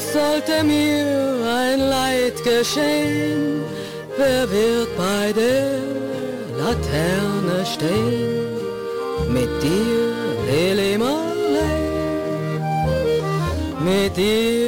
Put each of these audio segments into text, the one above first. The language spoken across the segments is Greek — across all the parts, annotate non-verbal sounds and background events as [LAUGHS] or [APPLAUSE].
sollte mir ein Leid geschehen, wer wird bei der Laterne stehen? Mit dir, Lili Marley, mit dir,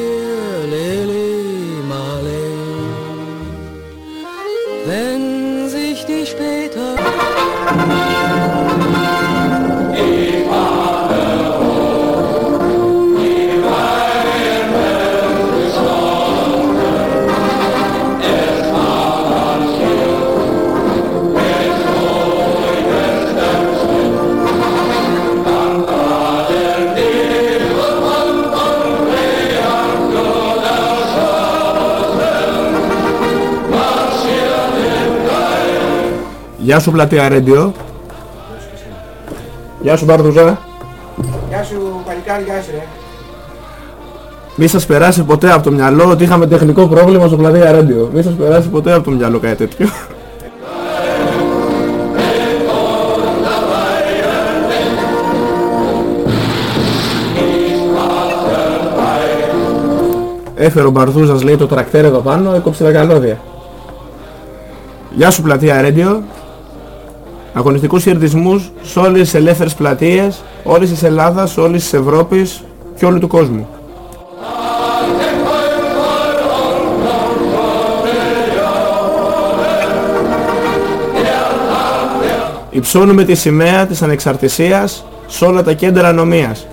Γεια σου πλατεία Radio. Γεια σου Μπαρδουζά. Γεια σου παλικάρι, γεια σου ρε. Μη σας περάσει ποτέ από το μυαλό ότι είχαμε τεχνικό πρόβλημα στο πλατεία Radio. Μη σας περάσει ποτέ από το μυαλό κάτι τέτοιο. Έφερε ο Μπαρδούζας λέει το τρακτέρ εδώ πάνω, έκοψε τα καλώδια. Γεια σου πλατεία Radio. Αγωνιστικούς χαιρετισμούς σε όλες τις ελεύθερες πλατείες, όλης της Ελλάδας, όλης της Ευρώπης και όλου του κόσμου. Υψώνουμε τη σημαία της ανεξαρτησίας σε όλα τα κέντρα ανομίας.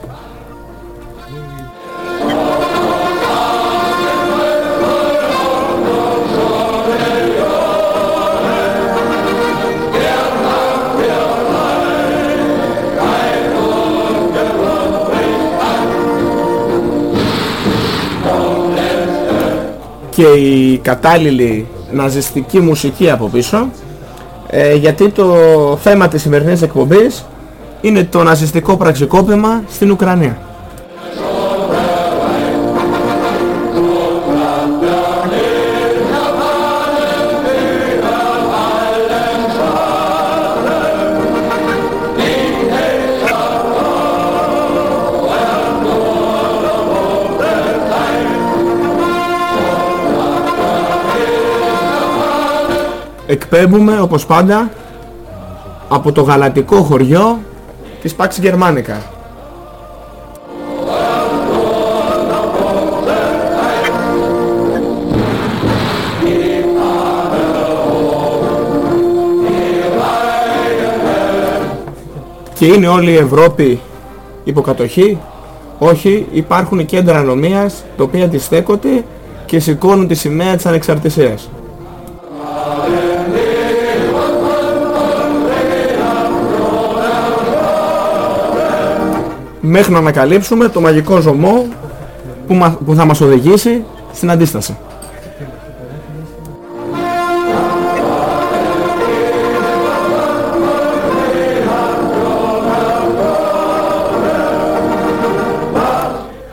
Και η κατάλληλη ναζιστική μουσική από πίσω ε, γιατί το θέμα της σημερινής εκπομπής είναι το ναζιστικό πραξικόπημα στην Ουκρανία. Εκπέμπουμε όπως πάντα από το γαλατικό χωριό της Pax Germanica. Και είναι όλη η Ευρώπη υποκατοχή. Όχι, υπάρχουν κέντρα ανομίας, τα οποία αντιστέκονται και σηκώνουν τη σημαία της ανεξαρτησίας. Μέχρι να ανακαλύψουμε το μαγικό ζωμό που, μα- που θα μας οδηγήσει στην αντίσταση.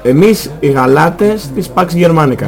Εμείς οι γαλάτες της Pax Germanica.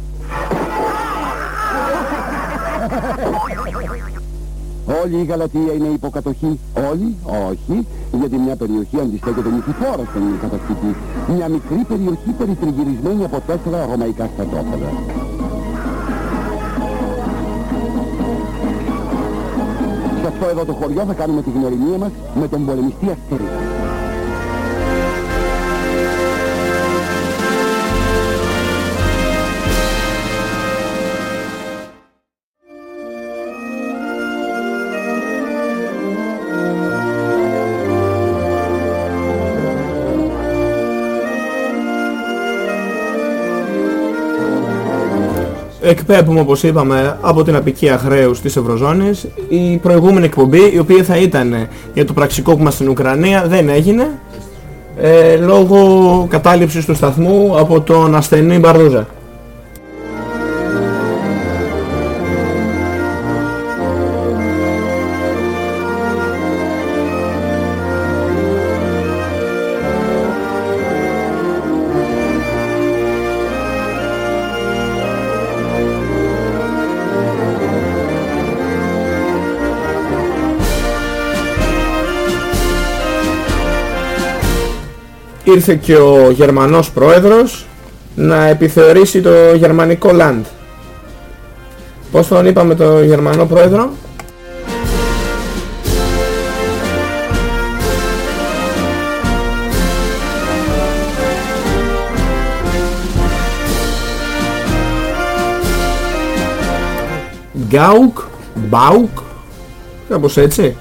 Όλη η Γαλατεία είναι υποκατοχή. Όλη, όχι, γιατί μια περιοχή αντιστέκεται νικηφόρα στον κατασκευή. Μια μικρή περιοχή περιτριγυρισμένη από τέσσερα ρωμαϊκά στρατόπεδα. Σε αυτό εδώ το χωριό θα κάνουμε τη γνωριμία μας με τον πολεμιστή Αστέρι. Εκπέμπουμε όπως είπαμε από την απικία χρέους της Ευρωζώνης η προηγούμενη εκπομπή η οποία θα ήταν για το πραξικό που μας στην Ουκρανία δεν έγινε ε, λόγω κατάληψης του σταθμού από τον ασθενή Μπαρδούζα. Ήρθε και ο Γερμανός πρόεδρος να επιθεωρήσει το γερμανικό land. Πώς τον είπαμε το Γερμανό πρόεδρο; Γκάουκ, Μπάουκ, κάπως έτσι.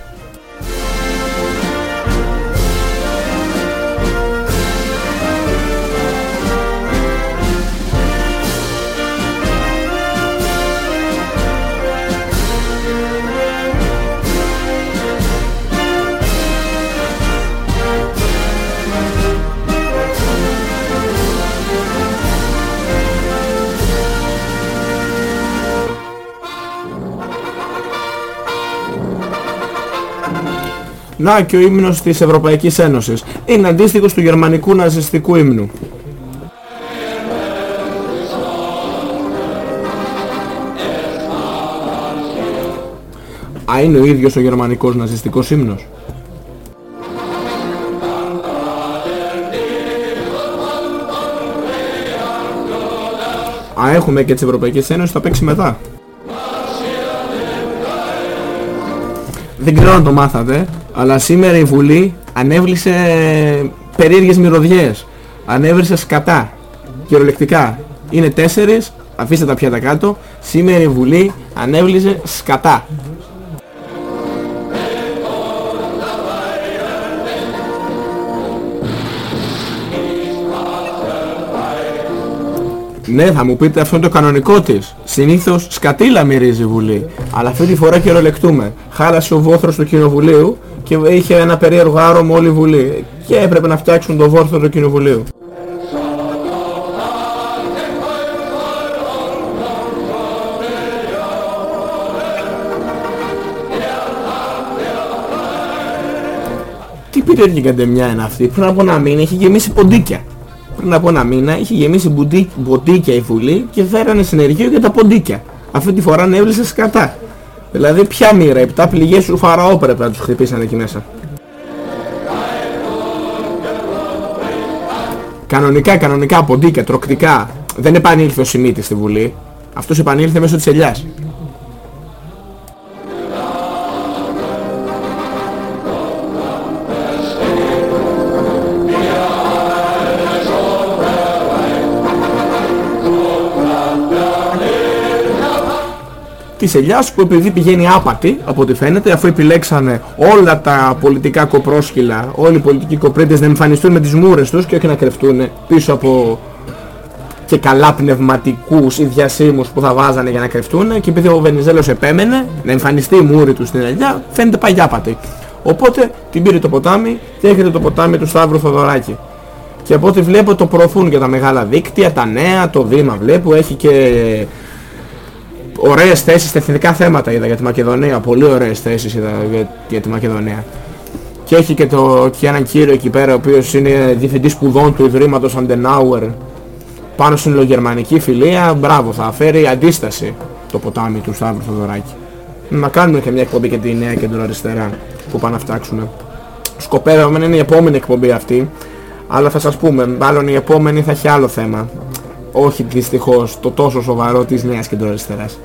Να και ο ύμνος της Ευρωπαϊκής Ένωσης. Είναι αντίστοιχος του γερμανικού ναζιστικού ύμνου. Α, είναι ο ίδιος ο γερμανικός ναζιστικός ύμνος. Α, έχουμε και της Ευρωπαϊκής Ένωσης, θα παίξει μετά. Δεν ξέρω αν το μάθατε, αλλά σήμερα η Βουλή ανέβλησε περίεργες μυρωδιές. Ανέβρισε σκατά, κυριολεκτικά. Είναι τέσσερις, αφήστε τα πιάτα κάτω. Σήμερα η Βουλή ανέβλησε σκατά. Ναι, θα μου πείτε αυτό είναι το κανονικό της. Συνήθως σκατήλα μυρίζει η Βουλή. Αλλά αυτή τη φορά χειρολεκτούμε. Χάλασε ο βόθρος του Κοινοβουλίου και είχε ένα περίεργο άρωμα όλη η Βουλή. Και έπρεπε να φτιάξουν το βόθρο του Κοινοβουλίου. Τι περίεργη καντεμιά είναι αυτή. Πριν από ένα μήνα έχει γεμίσει ποντίκια πριν από ένα μήνα είχε γεμίσει ποντίκια η Βουλή και φέρανε συνεργείο για τα ποντίκια. Αυτή τη φορά ανέβλησε σκατά. Δηλαδή ποια μοίρα, επτά πληγές του Φαραώ πρέπει να τους χτυπήσανε εκεί μέσα. Κανονικά, κανονικά, ποντίκια, τροκτικά. Δεν επανήλθε ο Σιμίτης στη Βουλή. Αυτός επανήλθε μέσω της ελιάς. Της ελιάς που επειδή πηγαίνει άπατη από ό,τι φαίνεται αφού επιλέξανε όλα τα πολιτικά κοπρόσκυλα, όλοι οι πολιτικοί κοπρίτες να εμφανιστούν με τις μούρες τους και όχι να κρεφτούν πίσω από και καλά πνευματικούς ή διασύμους που θα βάζανε για να κρεφτούν και επειδή ο Βενιζέλος επέμενε να εμφανιστεί η μούρη του στην ελιά φαίνεται παγιάπατη. Οπότε την πήρε το ποτάμι και έρχεται το ποτάμι του Σταύρου Θοδωράκη. Και από ό,τι βλέπω το προωθούν για τα μεγάλα δίκτυα, τα νέα, το Δήμα βλέπω, έχει και ωραίες θέσεις στα εθνικά θέματα είδα για τη Μακεδονία. Πολύ ωραίες θέσεις είδα για, για τη Μακεδονία. Και έχει και, το, και έναν κύριο εκεί πέρα ο οποίος είναι διευθυντής σπουδών του Ιδρύματος Αντενάουερ πάνω στην λογερμανική φιλία. Μπράβο, θα φέρει αντίσταση το ποτάμι του Σταύρου Θοδωράκη. Να κάνουμε και μια εκπομπή και τη νέα αριστερά που πάνε να φτιάξουμε. Σκοπεύαμε είναι η επόμενη εκπομπή αυτή. Αλλά θα σας πούμε, μάλλον η επόμενη θα έχει άλλο θέμα. Όχι δυστυχώς το τόσο σοβαρό της νέας κεντροαριστεράς.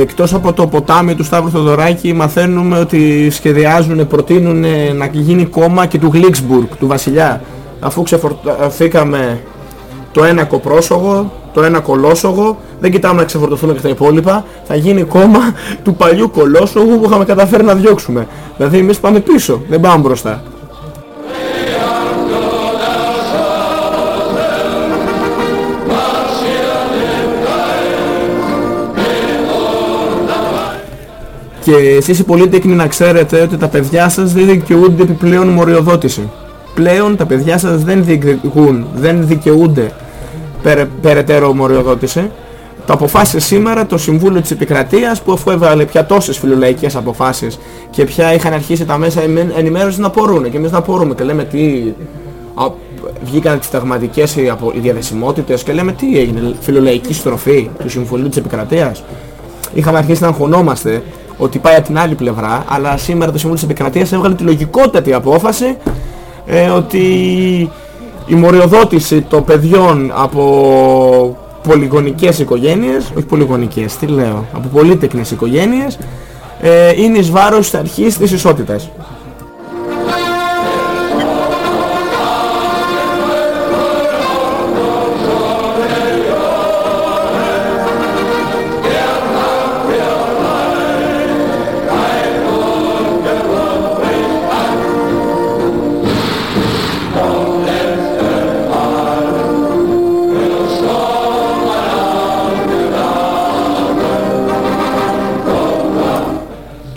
Εκτός από το ποτάμι του Σταύρου Θοδωράκη μαθαίνουμε ότι σχεδιάζουν, προτείνουν να γίνει κόμμα και του Γλίξμπουργκ, του βασιλιά. Αφού ξεφορτωθήκαμε το ένα κοπρόσογο, το ένα κολόσογο, δεν κοιτάμε να ξεφορτωθούμε και τα υπόλοιπα, θα γίνει κόμμα του παλιού κολόσογου που είχαμε καταφέρει να διώξουμε. Δηλαδή εμείς πάμε πίσω, δεν πάμε μπροστά. Και εσείς οι πολίτεκνοι να ξέρετε ότι τα παιδιά σας δεν δικαιούνται επιπλέον μοριοδότηση. Πλέον τα παιδιά σας δεν διεκδικούν, δεν δικαιούνται περαι, περαιτέρω μοριοδότηση. Το αποφάσισε σήμερα το Συμβούλιο της Επικρατείας που αφού έβαλε πια τόσες φιλολαϊκές αποφάσεις και πια είχαν αρχίσει τα μέσα ενημέρωσης να απορούν και εμείς να απορούμε και λέμε τι α, βγήκαν τις ταγματικές οι, οι διαδεσιμότητες και λέμε τι έγινε, φιλολαϊκή στροφή του Συμβουλίου της Επικρατείας. Είχαμε αρχίσει να αγχωνόμαστε ότι πάει από την άλλη πλευρά, αλλά σήμερα το Συμβούλιο της Επικρατείας έβγαλε τη λογικότατη απόφαση ε, ότι η μοριοδότηση των παιδιών από πολυγονικές οικογένειες, όχι πολυγονικές, τι λέω, από πολύτεκνες οικογένειες, ε, είναι εις βάρος της αρχής της ισότητας.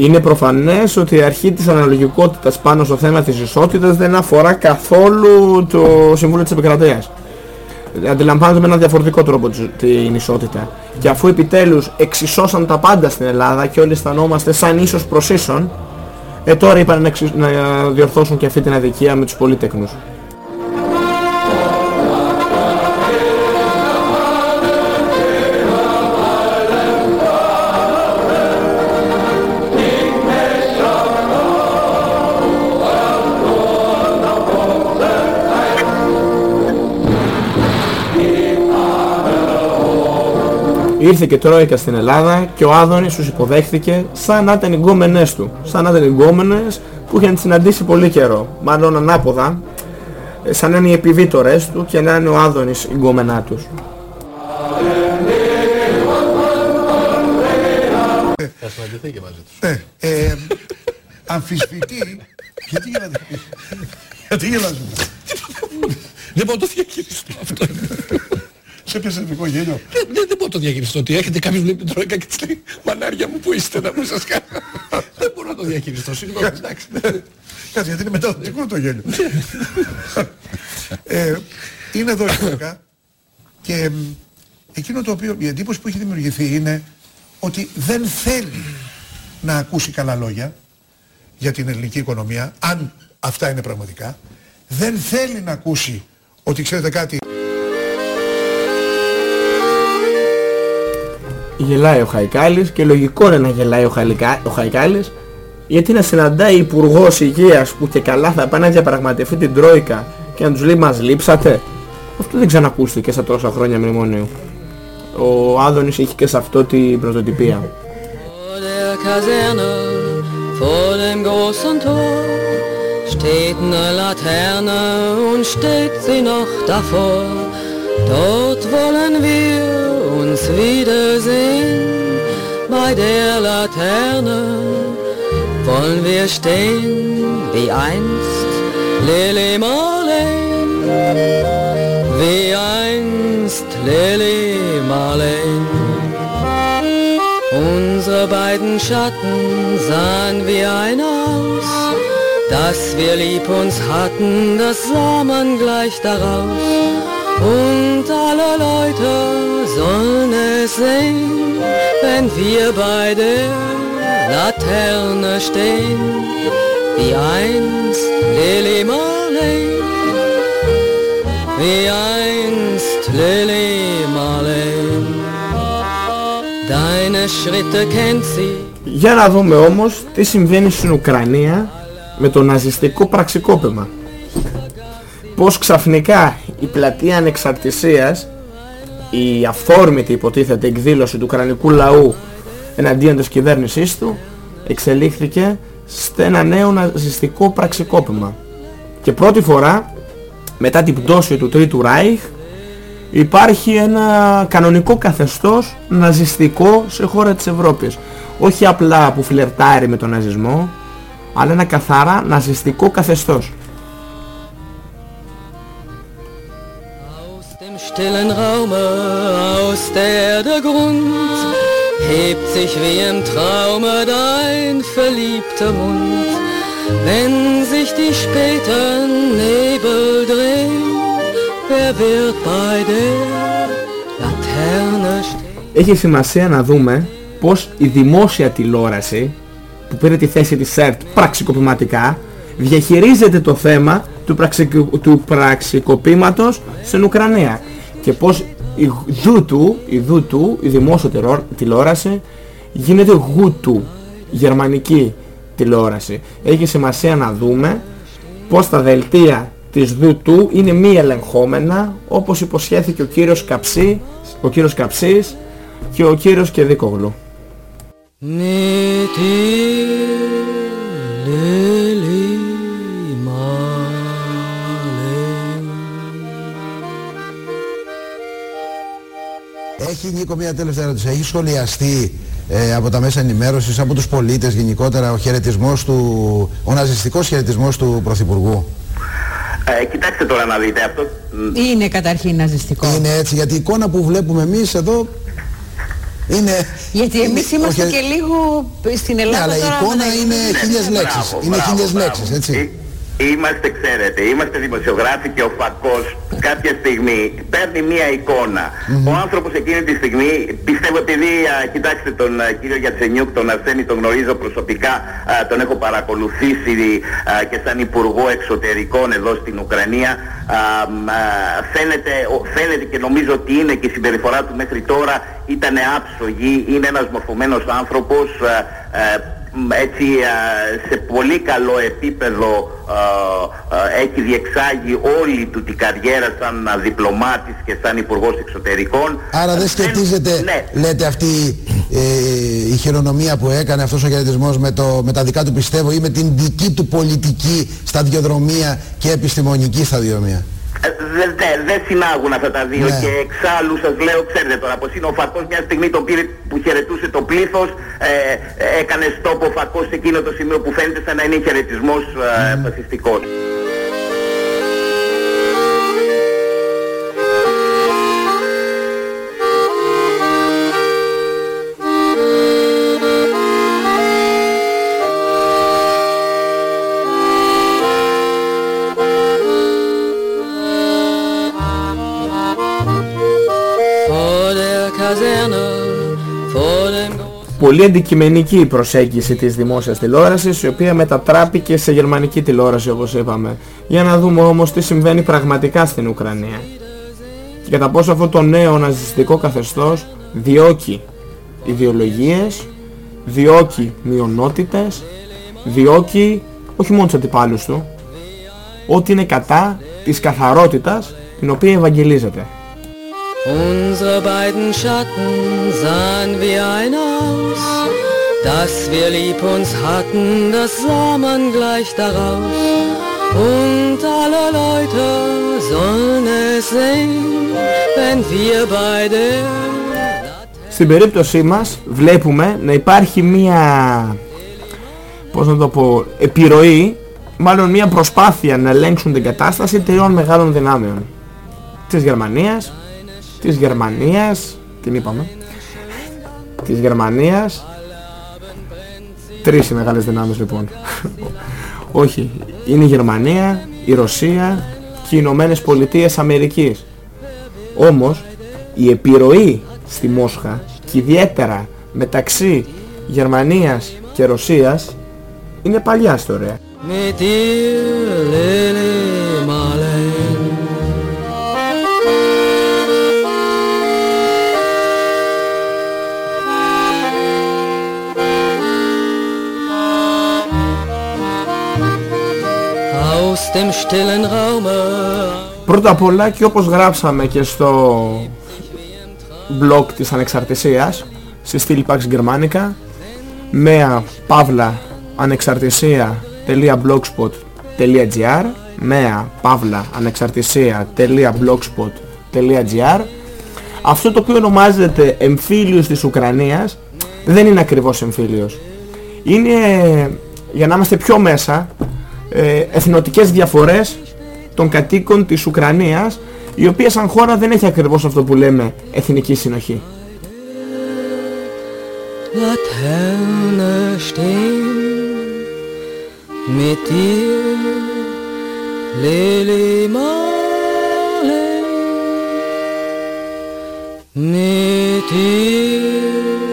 Είναι προφανές ότι η αρχή της αναλογικότητας πάνω στο θέμα της ισότητας δεν αφορά καθόλου το Συμβούλιο της Επικρατείας. Αντιλαμβάνονται με ένα διαφορετικό τρόπο την ισότητα. Και αφού επιτέλους εξισώσαν τα πάντα στην Ελλάδα και όλοι αισθανόμαστε σαν ίσως προς ίσον, ε, τώρα είπαν να, να διορθώσουν και αυτή την αδικία με τους πολίτεκνους. Ήρθε και Τρόικα στην Ελλάδα και ο Άδωνης τους υποδέχθηκε σαν να ήταν γκόμενες του. Σαν να ήταν γκόμενες που είχαν συναντήσει πολύ καιρό. Μάλλον ανάποδα, σαν να είναι οι επιβίτορες του και να είναι ο Άδωνης η γκόμενά τους. Θα συναντηθεί και μαζί τους. Ναι, ε, αμφισβητεί. Γιατί γελάτε. Γιατί γελάτε. Δεν μπορώ να το διαχειριστώ [LAUGHS] αυτό. Σε έπιασε ειδικό γέλιο. Δεν, δεν, δεν μπορώ να το διαχειριστώ ότι έρχεται κάποιος βλέπει την τρόικα και της λέει «Μανάρια μου που είστε να μου σας κάνω». δεν μπορώ να το διαχειριστώ. Συγγνώμη, εντάξει. Κάτσε γιατί είναι μεταδοτικό το γέλιο. ε, είναι εδώ η Τρόικα και μ, εκείνο το οποίο η εντύπωση που έχει δημιουργηθεί είναι ότι δεν θέλει να ακούσει καλά λόγια για την ελληνική οικονομία, αν αυτά είναι πραγματικά. Δεν θέλει να ακούσει ότι ξέρετε κάτι, Γελάει ο Χαϊκάλης και λογικό είναι να γελάει ο, Χαλικά, ο Χαϊκάλης γιατί να συναντάει υπουργός υγείας που και καλά θα πάει να διαπραγματευτεί την Τρόικα και να τους λέει μας λείψατε. Αυτό δεν ξανακούστηκε στα τόσα χρόνια μνημονίου. Ο Άδωνης έχει και σε αυτό την πρωτοτυπία. Vor der Kaserne, vor dem großen Tor, steht eine Laterne und steht sie noch davor. Dort wollen wir uns wiedersehen, bei der Laterne wollen wir stehen, wie einst Lili Marleen, wie einst Lili Marleen. Unsere beiden Schatten sahen wie ein aus, dass wir lieb uns hatten, das sah man gleich daraus. Und alle Leute sollen es sehen, wenn wir bei der Laterne stehen, wie einst Lili Marleen, wie einst Lili Marleen. Deine Schritte kennt sie. Για να δούμε όμως τι συμβαίνει στην Ουκρανία με το ναζιστικό πραξικόπημα. Πώς ξαφνικά η πλατεία ανεξαρτησίας, η αυθόρμητη υποτίθεται εκδήλωση του Ουκρανικού λαού εναντίον της κυβέρνησής του εξελίχθηκε σε ένα νέο ναζιστικό πραξικόπημα. Και πρώτη φορά μετά την πτώση του Τρίτου Ράιχ υπάρχει ένα κανονικό καθεστώς ναζιστικό σε χώρα της Ευρώπης. Όχι απλά που φλερτάρει με τον ναζισμό, αλλά ένα καθαρά ναζιστικό καθεστώς. Stillen Raume, aus der der Grund, hebt sich wie im Traume dein verliebter Mund. Wenn sich die späten Nebel drehen, wer wird bei der Laterne stehen? Έχει σημασία να δούμε πως η δημόσια τηλεόραση που πήρε τη θέση της ΣΕΡΤ πραξικοπηματικά διαχειρίζεται το θέμα του, πραξικο... του πραξικοπήματος στην Ουκρανία και πως η ΔΟΥΤΟΥ, η, ΔΟΥΤΟΥ, η δημόσια τηλεό- τηλεόραση γίνεται ΓΟΥΤΟΥ, γερμανική τηλεόραση. Έχει σημασία να δούμε πως τα δελτία της ΔΟΥΤΟΥ είναι μη ελεγχόμενα όπως υποσχέθηκε ο κύριος Καψί, ο κύριος Καψής και ο κύριος Κεδίκογλου. Έχει Νίκο μια τελευταία ερώτηση. Έχει σχολιαστεί ε, από τα μέσα ενημέρωσης, από τους πολίτες γενικότερα ο χαιρετισμός του, ο ναζιστικός χαιρετισμός του Πρωθυπουργού; Ε, κοιτάξτε τώρα να δείτε αυτό. μ, Είναι καταρχήν ναζιστικό. Είναι έτσι, γιατί η εικόνα που βλέπουμε εμείς εδώ είναι... Γιατί είναι- εμείς είμαστε ο χαιρε- και λίγο στην Ελλάδα Ναι, αλλά η τώρα εικόνα μεταξύ- είναι χίλιες μπράβο, λέξεις. Είναι μπράβο, χίλιες μπράβο. λέξεις, έτσι. Εί- Είμαστε, ξέρετε, είμαστε δημοσιογράφοι και ο Φακός κάποια στιγμή παίρνει μία εικόνα. Ο άνθρωπος εκείνη τη στιγμή, πιστεύω επειδή, α, κοιτάξτε τον α, κύριο Γιατσενιούκ, τον Αρσένη τον γνωρίζω προσωπικά, α, τον έχω παρακολουθήσει α, και σαν Υπουργό Εξωτερικών εδώ στην Ουκρανία, α, μ, α, φαίνεται, ο- φαίνεται και νομίζω ότι είναι και η συμπεριφορά του μέχρι τώρα ήταν άψογη, είναι ένας μορφωμένος άνθρωπος, α, α, μ, έτσι α, σε πολύ καλό επίπεδο α, α, έχει διεξάγει όλη του την καριέρα σαν α, διπλωμάτης και σαν υπουργός εξωτερικών. Άρα δεν Ε, σχετίζεται, Ναι, λέτε, αυτή ε, η χειρονομία που έκανε αυτός ο χαιρετισμός με, το, με τα δικά του πιστεύω ή με την δική του πολιτική σταδιοδρομία και επιστημονική σταδιοδρομία; Δεν δε, δε συνάγουν αυτά τα δύο Ναι. και εξάλλου σας λέω, ξέρετε τώρα πως είναι ο Φακός μια στιγμή το πήρε που χαιρετούσε το πλήθος, ε, έκανε στόπο ο Φακός σε εκείνο το σημείο που φαίνεται σαν να είναι χαιρετισμός ε, φασιστικός. Πολύ αντικειμενική η προσέγγιση της δημόσιας τηλεόρασης η οποία μετατράπηκε σε γερμανική τηλεόραση όπως είπαμε. Για να δούμε όμως τι συμβαίνει πραγματικά στην Ουκρανία. Και κατά πόσο αυτό το νέο ναζιστικό καθεστώς διώκει ιδεολογίες, διώκει μειονότητες, διώκει όχι μόνο τους αντιπάλους του, ό,τι είναι κατά της καθαρότητας την οποία ευαγγελίζεται. Unsere beiden Schatten sahen wie ein aus, dass wir lieb uns hatten, das sah man gleich daraus. Und alle Leute sollen es sehen, wenn wir beide Στην περίπτωσή μας βλέπουμε να υπάρχει μία, πώς να το πω, επιρροή, μάλλον μία προσπάθεια να ελέγξουν την κατάσταση τριών μεγάλων δυνάμεων. Της Γερμανίας, της Γερμανίας, την είπαμε, της Γερμανίας, τρεις οι μεγάλες δυνάμεις λοιπόν. [LAUGHS] Όχι, είναι η Γερμανία, η Ρωσία και οι Ηνωμένες Πολιτείες Αμερικής. Όμως η επιρροή στη Μόσχα και ιδιαίτερα μεταξύ Γερμανίας και Ρωσίας είναι παλιά ιστορία. Πρώτα απ' όλα και όπως γράψαμε και στο blog της Ανεξαρτησίας σε στήλη Pax Germanica, μέα παύλα ανεξαρτησία.blogspot.gr μέα παύλα ανεξαρτησία.blogspot.gr Αυτό το οποίο ονομάζεται εμφύλιος της Ουκρανίας δεν είναι ακριβώς εμφύλιος. Είναι, για να είμαστε πιο μέσα, ε, εθνοτικές διαφορές των κατοίκων της Ουκρανίας η οποία σαν χώρα δεν έχει ακριβώς αυτό που λέμε εθνική συνοχή. Laterne stehen mit dir, Lili Marley, mit dir,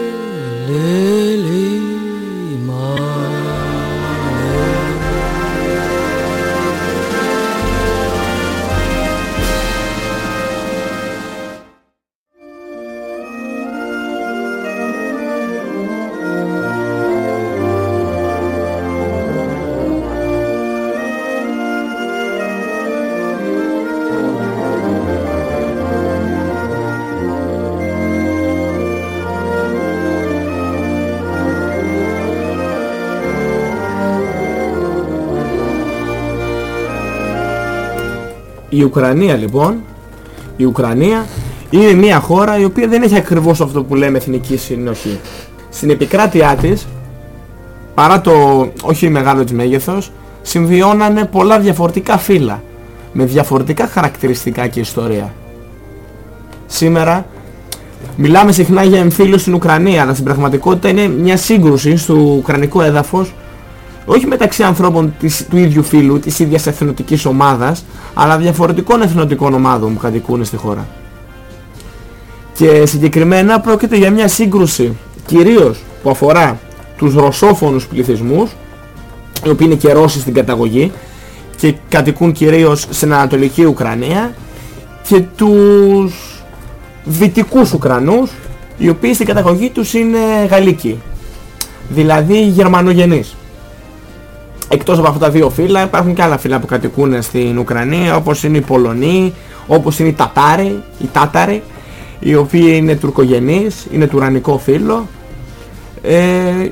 Η Ουκρανία λοιπόν, η Ουκρανία είναι μια χώρα η οποία δεν έχει ακριβώς αυτό που λέμε εθνική συνοχή. Στην επικράτειά της, παρά το όχι μεγάλο της μέγεθος, συμβιώνανε πολλά διαφορετικά φύλλα, με διαφορετικά χαρακτηριστικά και ιστορία. Σήμερα μιλάμε συχνά για εμφύλιο στην Ουκρανία, αλλά στην πραγματικότητα είναι μια σύγκρουση στο ουκρανικό έδαφος όχι μεταξύ ανθρώπων της, του ίδιου φύλου, της ίδιας εθνοτικής ομάδας, αλλά διαφορετικών εθνοτικών ομάδων που κατοικούν στη χώρα. Και συγκεκριμένα πρόκειται για μια σύγκρουση κυρίως που αφορά τους ρωσόφωνους πληθυσμούς, οι οποίοι είναι και Ρώσοι στην καταγωγή και κατοικούν κυρίως στην Ανατολική Ουκρανία και τους δυτικούς Ουκρανούς, οι οποίοι στην καταγωγή τους είναι Γαλλικοί, δηλαδή Γερμανογενείς. Εκτός από αυτά τα δύο φύλλα υπάρχουν και άλλα φύλλα που κατοικούν στην Ουκρανία όπως είναι οι Πολωνοί, όπως είναι οι Τατάροι, οι Τάταροι οι οποίοι είναι τουρκογενείς, είναι του ουρανικό φύλλο. Ε,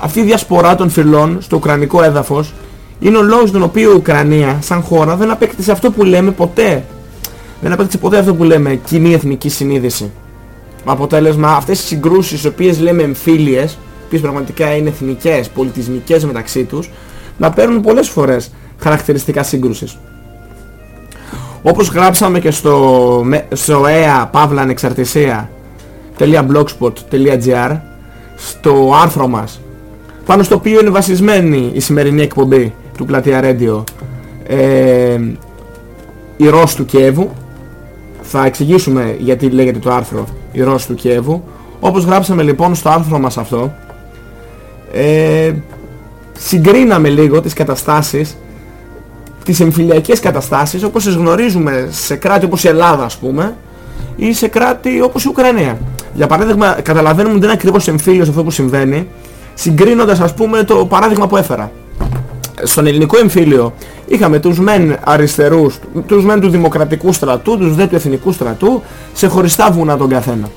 αυτή η διασπορά των φυλών στο ουκρανικό έδαφος είναι ο λόγος τον οποίο η Ουκρανία σαν χώρα δεν απέκτησε αυτό που λέμε ποτέ. Δεν απέκτησε ποτέ αυτό που λέμε κοινή εθνική συνείδηση. Με αποτέλεσμα αυτές οι συγκρούσεις, οι οποίες λέμε εμφύλιες, οι οποίες πραγματικά είναι εθνικές, πολιτισμικές μεταξύ τους, να παίρνουν πολλές φορές χαρακτηριστικά σύγκρουσης. Όπως γράψαμε και στο, στο ea παύλα ανεξαρτησία.blogspot.gr στο άρθρο μας πάνω στο οποίο είναι βασισμένη η σημερινή εκπομπή του Πλατεία Radio ε, η Ρώση του Κιέβου θα εξηγήσουμε γιατί λέγεται το άρθρο η Ρώση του Κιέβου όπως γράψαμε λοιπόν στο άρθρο μας αυτό ε, συγκρίναμε λίγο τις καταστάσεις τις εμφυλιακές καταστάσεις όπως τις γνωρίζουμε σε κράτη όπως η Ελλάδα ας πούμε ή σε κράτη όπως η Ουκρανία. Για παράδειγμα καταλαβαίνουμε ότι δεν είναι ακριβώς εμφύλιος αυτό που συμβαίνει συγκρίνοντας ας πούμε το παράδειγμα που έφερα. Στον ελληνικό εμφύλιο είχαμε τους μεν αριστερούς, τους μεν του δημοκρατικού στρατού, τους δε του εθνικού στρατού σε χωριστά βουνά τον καθένα.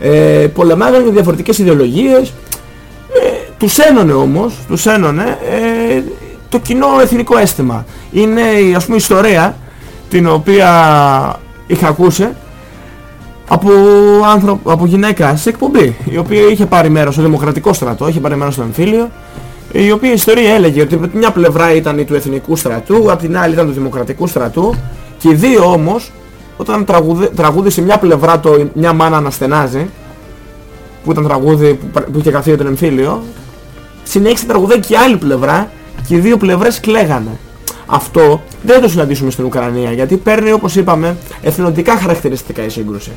Ε, πολεμάγαν για διαφορετικές ιδεολογίες, ε, τους ένωνε όμως, τους ένωνε ε, το κοινό εθνικό αίσθημα. Είναι ας πούμε η ιστορία την οποία είχα ακούσει από, άνθρωπο, από γυναίκα σε εκπομπή η οποία είχε πάρει μέρος στο δημοκρατικό στρατό, είχε πάρει μέρος στο εμφύλιο η οποία ιστορία έλεγε ότι από τη μια πλευρά ήταν η του εθνικού στρατού, από την άλλη ήταν του δημοκρατικού στρατού και οι δύο όμως όταν τραγούδισε μια πλευρά το «Μια μάνα αναστενάζει» που ήταν τραγούδι που, που είχε καθίσει τον εμφύλιο συνέχισε τραγουδάει και η άλλη πλευρά και οι δύο πλευρές κλαίγανε. Αυτό δεν θα το συναντήσουμε στην Ουκρανία γιατί παίρνει όπως είπαμε εθνοτικά χαρακτηριστικά η σύγκρουση.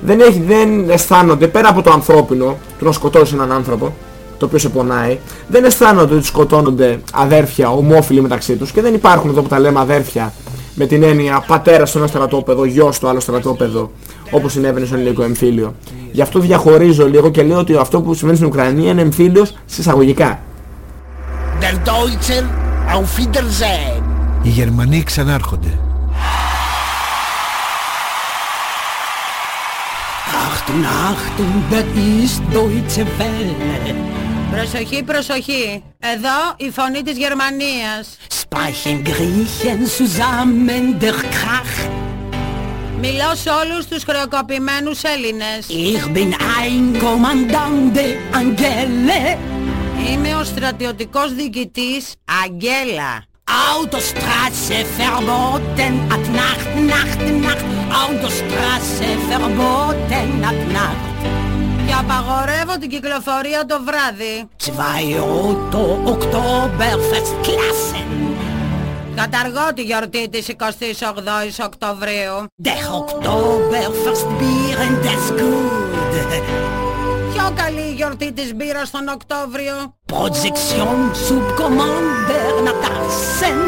Δεν, έχει, δεν αισθάνονται πέρα από το ανθρώπινο, του να σκοτώσει έναν άνθρωπο, το οποίο σε πονάει, δεν αισθάνονται ότι σκοτώνονται αδέρφια, ομόφυλοι μεταξύ τους και δεν υπάρχουν εδώ που τα λέμε αδέρφια με την έννοια πατέρα στο ένα στρατόπεδο, γιος στο άλλο στρατόπεδο, όπως συνέβαινε στο ελληνικό εμφύλιο. Γι' αυτό διαχωρίζω λίγο και λέω ότι αυτό που συμβαίνει στην Ουκρανία είναι εμφύλιος συσσαγωγικά. Der Deutschen auf Wiedersehen. Οι Γερμανοί ξανάρχονται. Ach Achtung, Achtung, das ist Deutsche Welle. Προσοχή, προσοχή. Εδώ η φωνή της Γερμανίας. Sprechen Griechen zusammen der Krach. Μιλώ σε όλους τους χρεοκοπημένους Έλληνες. Ich bin ein Kommandante Angele. Είμαι ο στρατιωτικός διοικητής Αγγέλα. Autostraße verboten at Nacht, Nacht, Nacht. Autostraße verboten at Nacht. Και απαγορεύω την κυκλοφορία το βράδυ. Zwei Roto Oktoberfestklassen. Καταργώ τη γιορτή της 28ης Οκτωβρίου. The October first beer in the school. Πιο καλή γιορτή της μπύρας στον Οκτώβριο. Προτζεκción subcommander Nathan.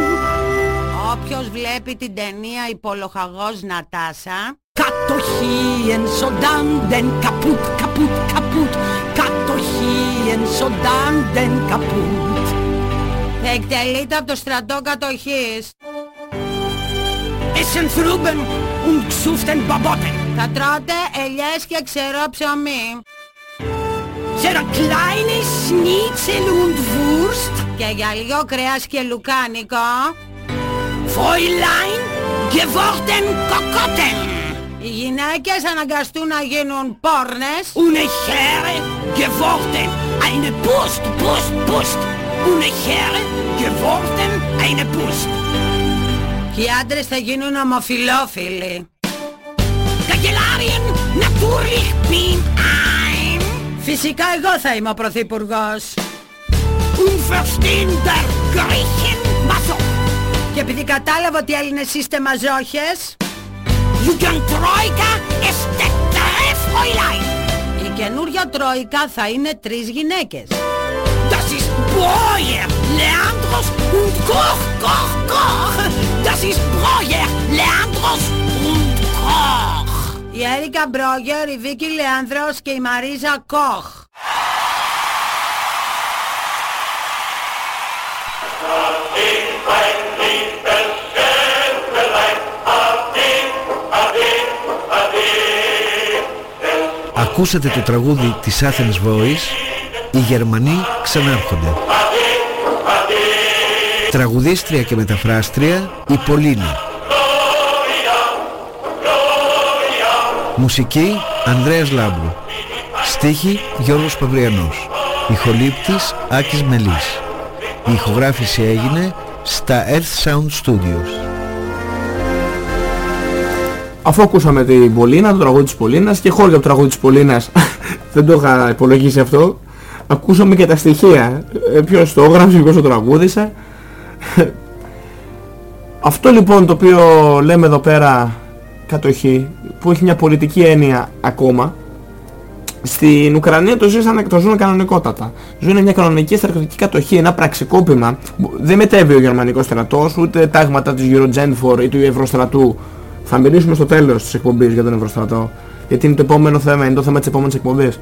Όποιος βλέπει την ταινία υπολογιστής Νathan. Κατοχή εν σοδάν δεν καπούτ, καπούτ, καπούτ. Κατοχή εν σοδάν δεν καπούτ. Εκτελείται από το στρατό κατοχής. Essen Fruben und Θα τρώτε ελιές και ξερό ψωμί. Ζερα κλάινε σνίτσελ und Wurst. Και για λίγο κρέας και λουκάνικο. Φοϊλάιν γεβόρτεν κοκότεν. Οι γυναίκες αναγκαστούν να γίνουν πόρνες. Ούνε χέρε γεβόρτεν. Αινε πούστ, πούστ, πούστ. Ohne Schere geworden eine Brust. Και οι άντρες θα γίνουν ομοφιλόφιλοι. Kanzlerien natürlich bin ein Φυσικά εγώ θα είμαι ο πρωθυπουργός. unverstehender Griechen Maso. Και επειδή κατάλαβα ότι οι Έλληνες είστε μαζόχες, Jugendtroika ist der Treffräulein. η καινούρια τρόικα θα είναι τρεις γυναίκες. Das ist Breuer, Leandros und Koch, Koch, Koch. Das ist Breuer, Leandros und Koch. Η Έρικα Μπρόγερ, η Βίκη Λεάνδρος και η Μαρίζα Κοχ. Ακούσατε το τραγούδι της Athens Voice «Οι Γερμανοί ξανάρχονται». Τραγουδίστρια και μεταφράστρια η Πολίνα. Μουσική Ανδρέας Λάμπρου. Στίχη Γιώργος Παυριανός. Ηχολήπτης Άκης Μελής. Η ηχογράφηση έγινε στα Earth Sound Studios. Αφού ακούσαμε την Πολίνα, το τραγούδι της Πολίνας και χώρια από το τραγούδι της Πολίνας, [LAUGHS] δεν το είχα υπολογίσει αυτό, ακούσαμε και τα στοιχεία. Ε, Ποιος το έγραψε, ποιος το τραγούδισε. Αυτό λοιπόν το οποίο λέμε εδώ πέρα κατοχή, που έχει μια πολιτική έννοια ακόμα, στην Ουκρανία το ζήσανε, το ζουν κανονικότατα. Ζουν μια κανονική στρατιωτική κατοχή, ένα πραξικόπημα. Δεν μετέβει ο γερμανικός στρατός, ούτε τάγματα της Eurogenfor ή του Ευρωστρατού. Θα μιλήσουμε στο τέλος της εκπομπής για τον Ευρωστρατό. Γιατί είναι το επόμενο θέμα, είναι το θέμα της επόμενης εκπομπής.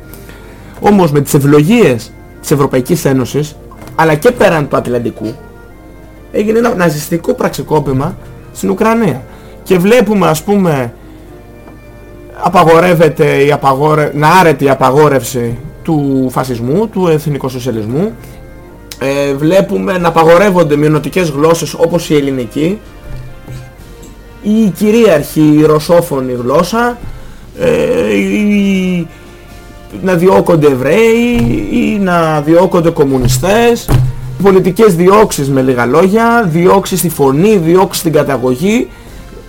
Όμως με τις ευλογίες της Ευρωπαϊκής Ένωσης, αλλά και πέραν του Ατλαντικού, έγινε ένα ναζιστικό πραξικόπημα στην Ουκρανία. Και βλέπουμε ας πούμε απαγορεύεται η απαγόρε... να άρεται η απαγόρευση του φασισμού, του εθνικοσοσιαλισμού. Ε, βλέπουμε να απαγορεύονται μειονοτικές γλώσσες όπως η ελληνική, η κυρίαρχη η ρωσόφωνη γλώσσα, ε, η... να διώκονται Εβραίοι ή να διώκονται κομμουνιστές, πολιτικές διώξεις με λίγα λόγια, διώξεις στη φωνή, διώξεις στην καταγωγή,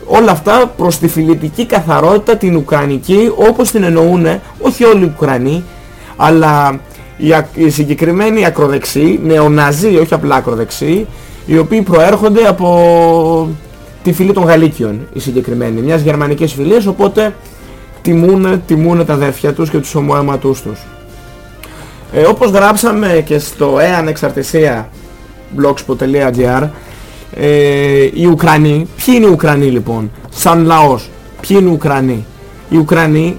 όλα αυτά προς τη φιλετική καθαρότητα την Ουκρανική όπως την εννοούν όχι όλοι οι Ουκρανοί αλλά οι, α- οι συγκεκριμένοι ακροδεξιοί, νεοναζί όχι απλά ακροδεξιοί οι οποίοι προέρχονται από τη φυλή των Γαλλίκιων οι συγκεκριμένοι, μιας γερμανικής φυλής οπότε τιμούν, τιμούν τα αδέρφια τους και τους ομοαίματούς τους. Ε, όπως γράψαμε και στο εανεξαρτησία blogspot.gr ε, οι Ουκρανοί, ποιοι είναι οι Ουκρανοί λοιπόν, σαν λαός, ποιοι είναι οι Ουκρανοί; Οι Ουκρανοί,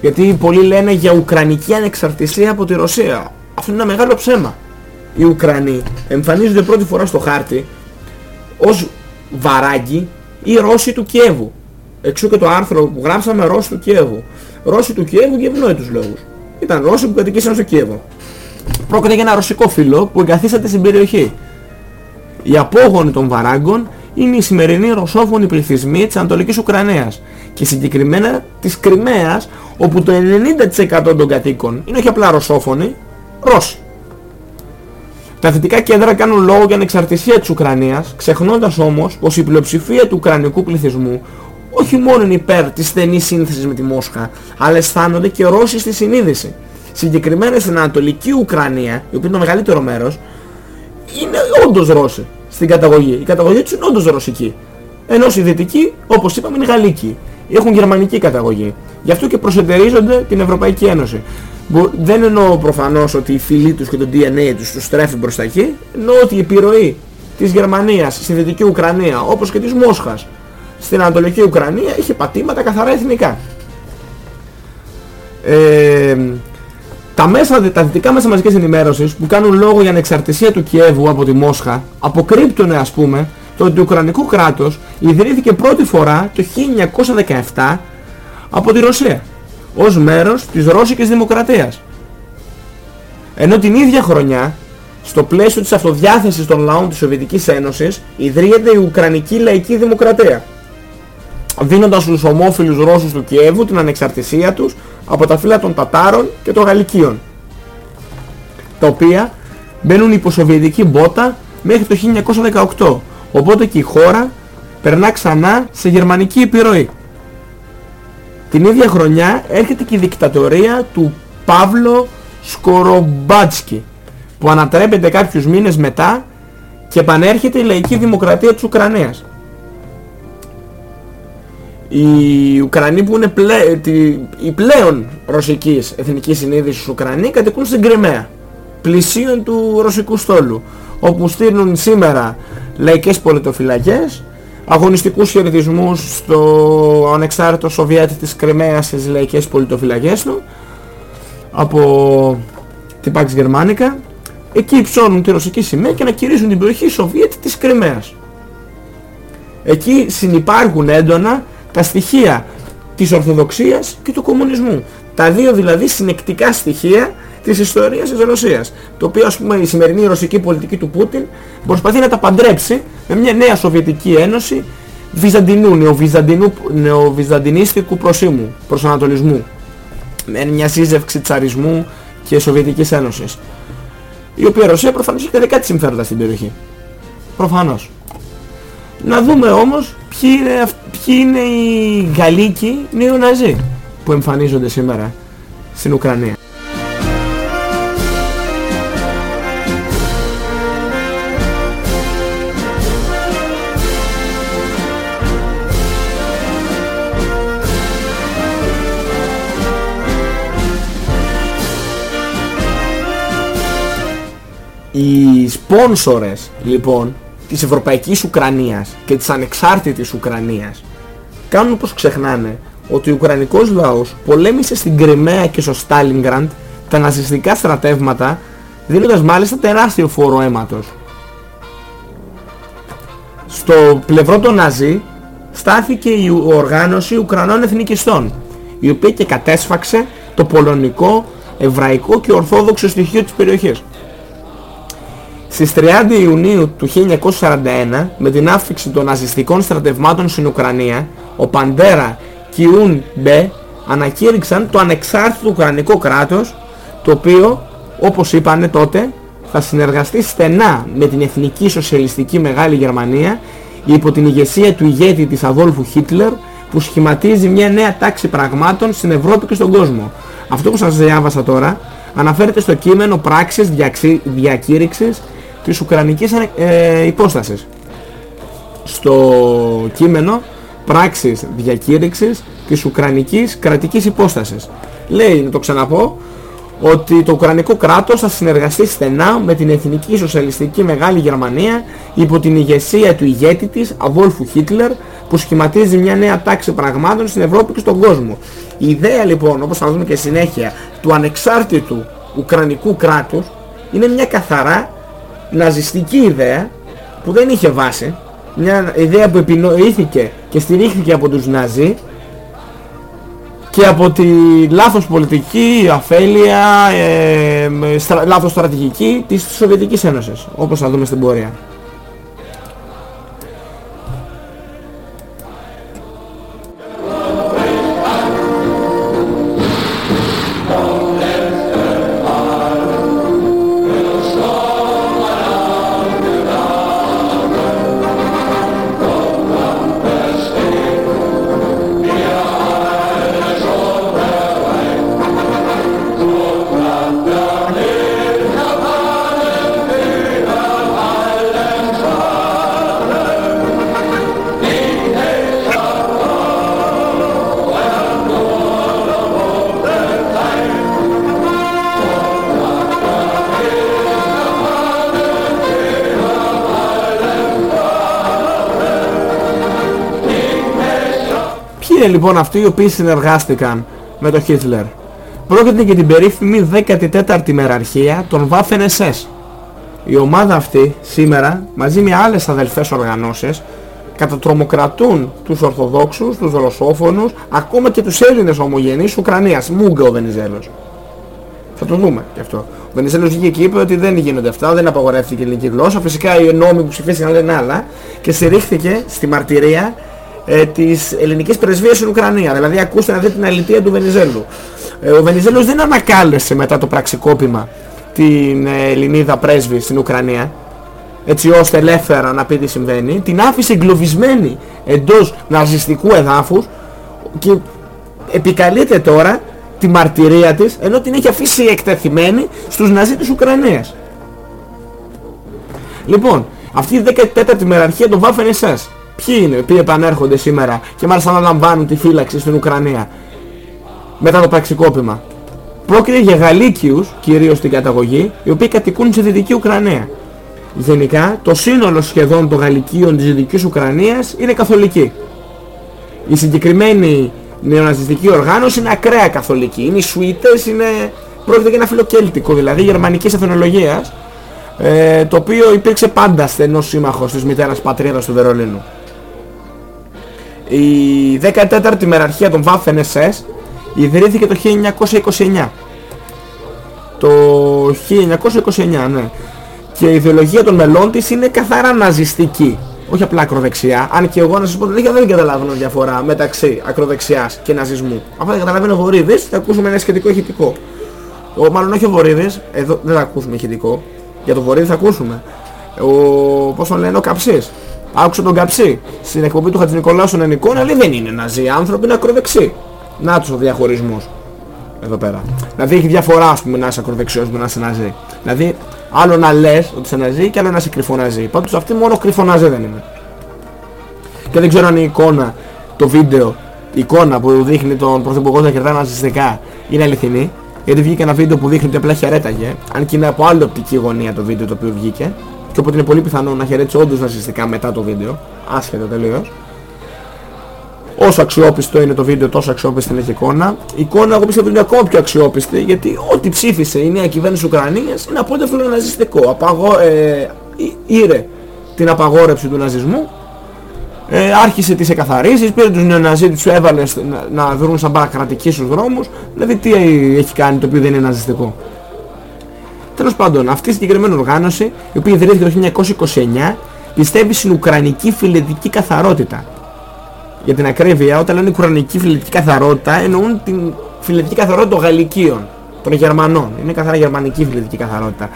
γιατί πολλοί λένε για Ουκρανική ανεξαρτησία από τη Ρωσία. Αυτό είναι ένα μεγάλο ψέμα. Οι Ουκρανοί εμφανίζονται πρώτη φορά στο χάρτη ως βαράγγι ή Ρώσοι του Κιέβου. Εξού και το άρθρο που γράψαμε Ρώσοι του Κιέβου. Ρώσοι του Κιέβου για ευνόητους λόγους. Ήταν Ρώσοι που κατοικήσαν στο Κίεβο. Πρόκειται για ένα ρωσικό φύλλο που εγκαθίσταται στην περιοχή. Οι απόγονοι των βαράγκων είναι οι σημερινοί ρωσόφωνοι πληθυσμοί της Ανατολικής Ουκρανίας και συγκεκριμένα της Κρυμαίας όπου το 90% των κατοίκων είναι όχι απλά ρωσόφωνοι, Ρώσοι. Τα θετικά κέντρα κάνουν λόγο για ανεξαρτησία της Ουκρανίας, ξεχνώντας όμως πως η πλειοψηφία του ουκρανικού πληθυσμού όχι μόνο είναι υπέρ της στενής σύνθεσης με τη Μόσχα, αλλά αισθάνονται και Ρώσοι στη συνείδηση. Συγκεκριμένα στην Ανατολική Ουκρανία, η οποία είναι το μεγαλύτερο μέρος, είναι όντως Ρώσοι στην καταγωγή. Η καταγωγή τους είναι όντως ρωσική. Ενώ οι δυτικοί, όπως είπαμε, είναι γαλλικοί. Έχουν γερμανική καταγωγή. Γι' αυτό και προσετερίζονται την Ευρωπαϊκή Ένωση. Μπο- Δεν εννοώ προφανώς ότι η φυλή τους και το DNA τους τους στρέφει προς τα εκεί, εννοώ ότι η επιρροή της Γερμανίας στη Δυτική Ουκρανία, όπως και της Μόσχας, στην Ανατολική Ουκρανία, είχε πατήματα καθαρά εθνικά. Ε, τα, μέσα, τα δυτικά μέσα μαζικής ενημέρωσης που κάνουν λόγο για ανεξαρτησία του Κιέβου από τη Μόσχα αποκρύπτουν ας πούμε το ότι το Ουκρανικό κράτος ιδρύθηκε πρώτη φορά το 1917 από τη Ρωσία ως μέρος της Ρώσικης Δημοκρατίας. Ενώ την ίδια χρονιά στο πλαίσιο της αυτοδιάθεσης των λαών της Σοβιετικής Ένωσης ιδρύεται η Ουκρανική Λαϊκή Δημοκρατία δίνοντας στους ομόφυλους Ρώσους του Κιέβου την ανεξαρτησία τους από τα φύλλα των Τατάρων και των Γαλλικίων τα οποία μπαίνουν υπό Σοβιετική μπότα μέχρι το 1918 οπότε και η χώρα περνά ξανά σε γερμανική επιρροή. Την ίδια χρονιά έρχεται και η δικτατορία του Παύλο Σκορομπάτσκι που ανατρέπεται κάποιους μήνες μετά και επανέρχεται η λαϊκή δημοκρατία της Ουκρανίας. Οι Ουκρανοί που είναι πλέ, τη, η πλέον ρωσικής εθνικής συνείδησης Ουκρανοί κατοικούν στην Κρυμαία, πλησίον του ρωσικού στόλου, όπου στείλουν σήμερα λαϊκές πολιτοφυλακές, αγωνιστικούς χαιρετισμούς στο ανεξάρτητο Σοβιέτη της Κρυμαίας στις λαϊκές πολιτοφυλακές του, από την Pax Germanica, εκεί ψώνουν τη ρωσική σημαία και να κηρύσουν την περιοχή Σοβιέτη της Κρυμαίας. Εκεί συνυπάρχουν έντονα τα στοιχεία της Ορθοδοξίας και του κομμουνισμού. Τα δύο δηλαδή συνεκτικά στοιχεία της ιστορίας της Ρωσίας. Το οποίο ας πούμε η σημερινή ρωσική πολιτική του Πούτιν προσπαθεί να τα παντρέψει με μια νέα Σοβιετική Ένωση Βυζαντινού, νεοβυζαντινού, νεοβυζαντινίστικου προσήμου, προσανατολισμού. Με μια σύζευξη τσαρισμού και Σοβιετικής Ένωσης. Η οποία Ρωσία προφανώς έχει δικά της συμφέροντα στην περιοχή. Προφανώς. Να δούμε όμως ποιοι είναι, αυ- ποιοι είναι οι Γαλλίκοι νεοναζί που εμφανίζονται σήμερα στην Ουκρανία. Οι σπόνσορες λοιπόν της Ευρωπαϊκής Ουκρανίας και της ανεξάρτητης Ουκρανίας κάνουν πως ξεχνάνε ότι ο Ουκρανικός λαός πολέμησε στην Κρυμαία και στο Στάλινγκραντ τα ναζιστικά στρατεύματα δίνοντας μάλιστα τεράστιο φόρο αίματος. Στο πλευρό των Ναζί στάθηκε η οργάνωση Ουκρανών Εθνικιστών η οποία και κατέσφαξε το πολωνικό, εβραϊκό και ορθόδοξο στοιχείο της περιοχής. Στις 30 Ιουνίου του 1941, με την άφηξη των ναζιστικών στρατευμάτων στην Ουκρανία, ο Παντέρα και η Ουν Μπε ανακήρυξαν το ανεξάρτητο Ουκρανικό κράτος, το οποίο, όπως είπανε τότε, θα συνεργαστεί στενά με την Εθνική Σοσιαλιστική Μεγάλη Γερμανία υπό την ηγεσία του ηγέτη της Αδόλφου Χίτλερ που σχηματίζει μια νέα τάξη πραγμάτων στην Ευρώπη και στον κόσμο. Αυτό που σας διάβασα τώρα αναφέρεται στο κείμενο πράξης διαξύ- διακήρυξης της Ουκρανικής ε, υπόστασης. Στο κείμενο πράξης διακήρυξης της Ουκρανικής κρατικής υπόστασης. Λέει, να το ξαναπώ, ότι το Ουκρανικό κράτος θα συνεργαστεί στενά με την Εθνική Σοσιαλιστική Μεγάλη Γερμανία υπό την ηγεσία του ηγέτη της, Αδόλφου Χίτλερ, που σχηματίζει μια νέα τάξη πραγμάτων στην Ευρώπη και στον κόσμο. Η ιδέα λοιπόν, όπως θα δούμε και συνέχεια, του ανεξάρτητου Ουκρανικού κράτους είναι μια καθαρά ναζιστική ιδέα που δεν είχε βάση, μια ιδέα που επινοήθηκε και στηρίχθηκε από τους Ναζί και από τη λάθος πολιτική, αφέλεια, ε, με στρα, λάθος στρατηγική της Σοβιετικής Ένωσης, όπως θα δούμε στην πορεία. Είναι λοιπόν αυτοί οι οποίοι συνεργάστηκαν με τον Χίτλερ. Πρόκειται για την περίφημη 14η μεραρχία των Waffen SS. Η ομάδα αυτή σήμερα μαζί με άλλες αδελφές οργανώσεις κατατρομοκρατούν τους Ορθοδόξους, τους Ρωσόφωνους, ακόμα και τους Έλληνες ομογενείς Ουκρανίας. Μούγκα ο Βενιζέλος. Θα το δούμε και αυτό. Ο Βενιζέλος βγήκε και είπε ότι δεν γίνονται αυτά, δεν απαγορεύτηκε η ελληνική γλώσσα. Φυσικά οι νόμοι που ψηφίστηκαν λένε άλλα και στηρίχθηκε στη μαρτυρία ε, της ελληνικής πρεσβείας στην Ουκρανία. Δηλαδή ακούστε να δείτε την αλήθεια του Βενιζέλου. Ε, ο Βενιζέλος δεν ανακάλεσε μετά το πραξικόπημα την ε, Ελληνίδα πρέσβη στην Ουκρανία έτσι ώστε ελεύθερα να πει τι συμβαίνει. Την άφησε εγκλωβισμένη εντός ναζιστικού εδάφους και επικαλείται τώρα τη μαρτυρία της ενώ την έχει αφήσει εκτεθειμένη στους Ναζί της Ουκρανίας. Λοιπόν, αυτή η 14η μεραρχία των Waffen SS Ποιοι είναι, ποιοι επανέρχονται σήμερα και μάλιστα αναλαμβάνουν τη φύλαξη στην Ουκρανία μετά το πραξικόπημα. Πρόκειται για Γαλλίκιους, κυρίως στην καταγωγή, οι οποίοι κατοικούν στη Δυτική Ουκρανία. Γενικά, το σύνολο σχεδόν των Γαλλικίων της Δυτικής Ουκρανίας είναι καθολική. Η συγκεκριμένη νεοναζιστική οργάνωση είναι ακραία καθολική. Είναι οι Σουίτες, είναι... πρόκειται για ένα φιλοκέλτικο, δηλαδή γερμανικής εθνολογίας, ε, το οποίο υπήρξε πάντα στενός σύμμαχος της μητέρας πατρίδας του Βερολίνου. Η 14η μεραρχία των Waffen SS ιδρύθηκε το 1929. Το 1929, ναι. Και η ιδεολογία των μελών της είναι καθαρά ναζιστική. Όχι απλά ακροδεξιά. Αν και εγώ να σας πω ότι δεν καταλαβαίνω διαφορά μεταξύ ακροδεξιάς και ναζισμού. Αυτό δεν καταλαβαίνω ο Βορύδης, θα ακούσουμε ένα σχετικό ηχητικό. Ο, μάλλον όχι ο Βορύδης, εδώ δεν θα ακούσουμε ηχητικό. Για τον Βορύδη θα ακούσουμε. Ο, πώς τον λένε, ο Καψής. Άκουσα τον Καψί στην εκπομπή του Χατζηνικολάου στον Ενικό να λέει δεν είναι ναζί άνθρωποι, είναι ακροδεξί. Να τους ο διαχωρισμός. Εδώ πέρα. Δηλαδή έχει διαφορά ας πούμε να είσαι ακροδεξιός με να είσαι ναζί. Δηλαδή άλλο να λες ότι είσαι ναζί και άλλο να είσαι κρυφό ναζί. Πάντως αυτή μόνο κρυφό ναζί δεν είναι. Και δεν ξέρω αν η εικόνα, το βίντεο, η εικόνα που δείχνει τον Πρωθυπουργό να κερδάει ναζιστικά είναι αληθινή. Γιατί βγήκε ένα βίντεο που δείχνει ότι απλά χαιρέταγε, αν και είναι από άλλη οπτική γωνία το βίντεο το οποίο βγήκε και οπότε είναι πολύ πιθανό να χαιρέτησε όντως ναζιστικά μετά το βίντεο, άσχετο τελείως. Όσο αξιόπιστο είναι το βίντεο, τόσο αξιόπιστη είναι και η εικόνα. Η εικόνα εγώ πιστεύω είναι ακόμα πιο αξιόπιστη γιατί ό,τι ψήφισε η νέα κυβέρνηση Ουκρανίας είναι απόλυτα φιλοναζιστικό. Απαγω... Ε, ήρε την απαγόρευση του ναζισμού, ε, άρχισε τις εκαθαρίσεις, πήρε τους νεοναζί, τους έβαλε να, να βρουν σαν παρακρατικοί στους δρόμους. Δηλαδή τι έχει κάνει το οποίο δεν είναι ναζιστικό; Τέλος πάντων, αυτή η συγκεκριμένη οργάνωση, η οποία ιδρύθηκε το 1929, πιστεύει στην Ουκρανική φιλετική καθαρότητα. Για την ακρίβεια, όταν λένε Ουκρανική φιλετική καθαρότητα, εννοούν την φιλετική καθαρότητα των Γαλλικίων, των Γερμανών. Είναι καθαρά γερμανική φιλετική καθαρότητα.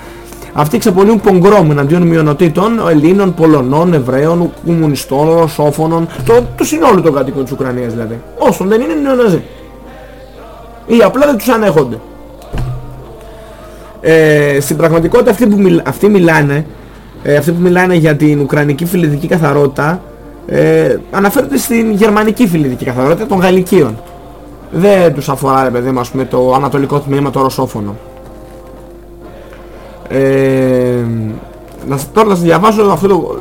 Αυτοί ξεπολύουν πογκρόμ εναντίον μειονοτήτων, Ελλήνων, Πολωνών, Εβραίων, Κομμουνιστών, Ρωσόφωνων, το, το συνόλου των κατοίκων της Ουκρανίας δηλαδή. Όσων δεν είναι νεοναζί. Ή απλά δεν τους ανέχονται. Ε, στην πραγματικότητα αυτοί που μιλ, αυτοί μιλάνε, ε, αυτοί που μιλάνε για την Ουκρανική φιλετική καθαρότητα ε, αναφέρονται στην γερμανική φιλετική καθαρότητα των Γαλλικίων. Δεν τους αφορά ρε παιδί μας με το ανατολικό τμήμα το ρωσόφωνο. Ε, να, τώρα θα σας διαβάσω αυτό το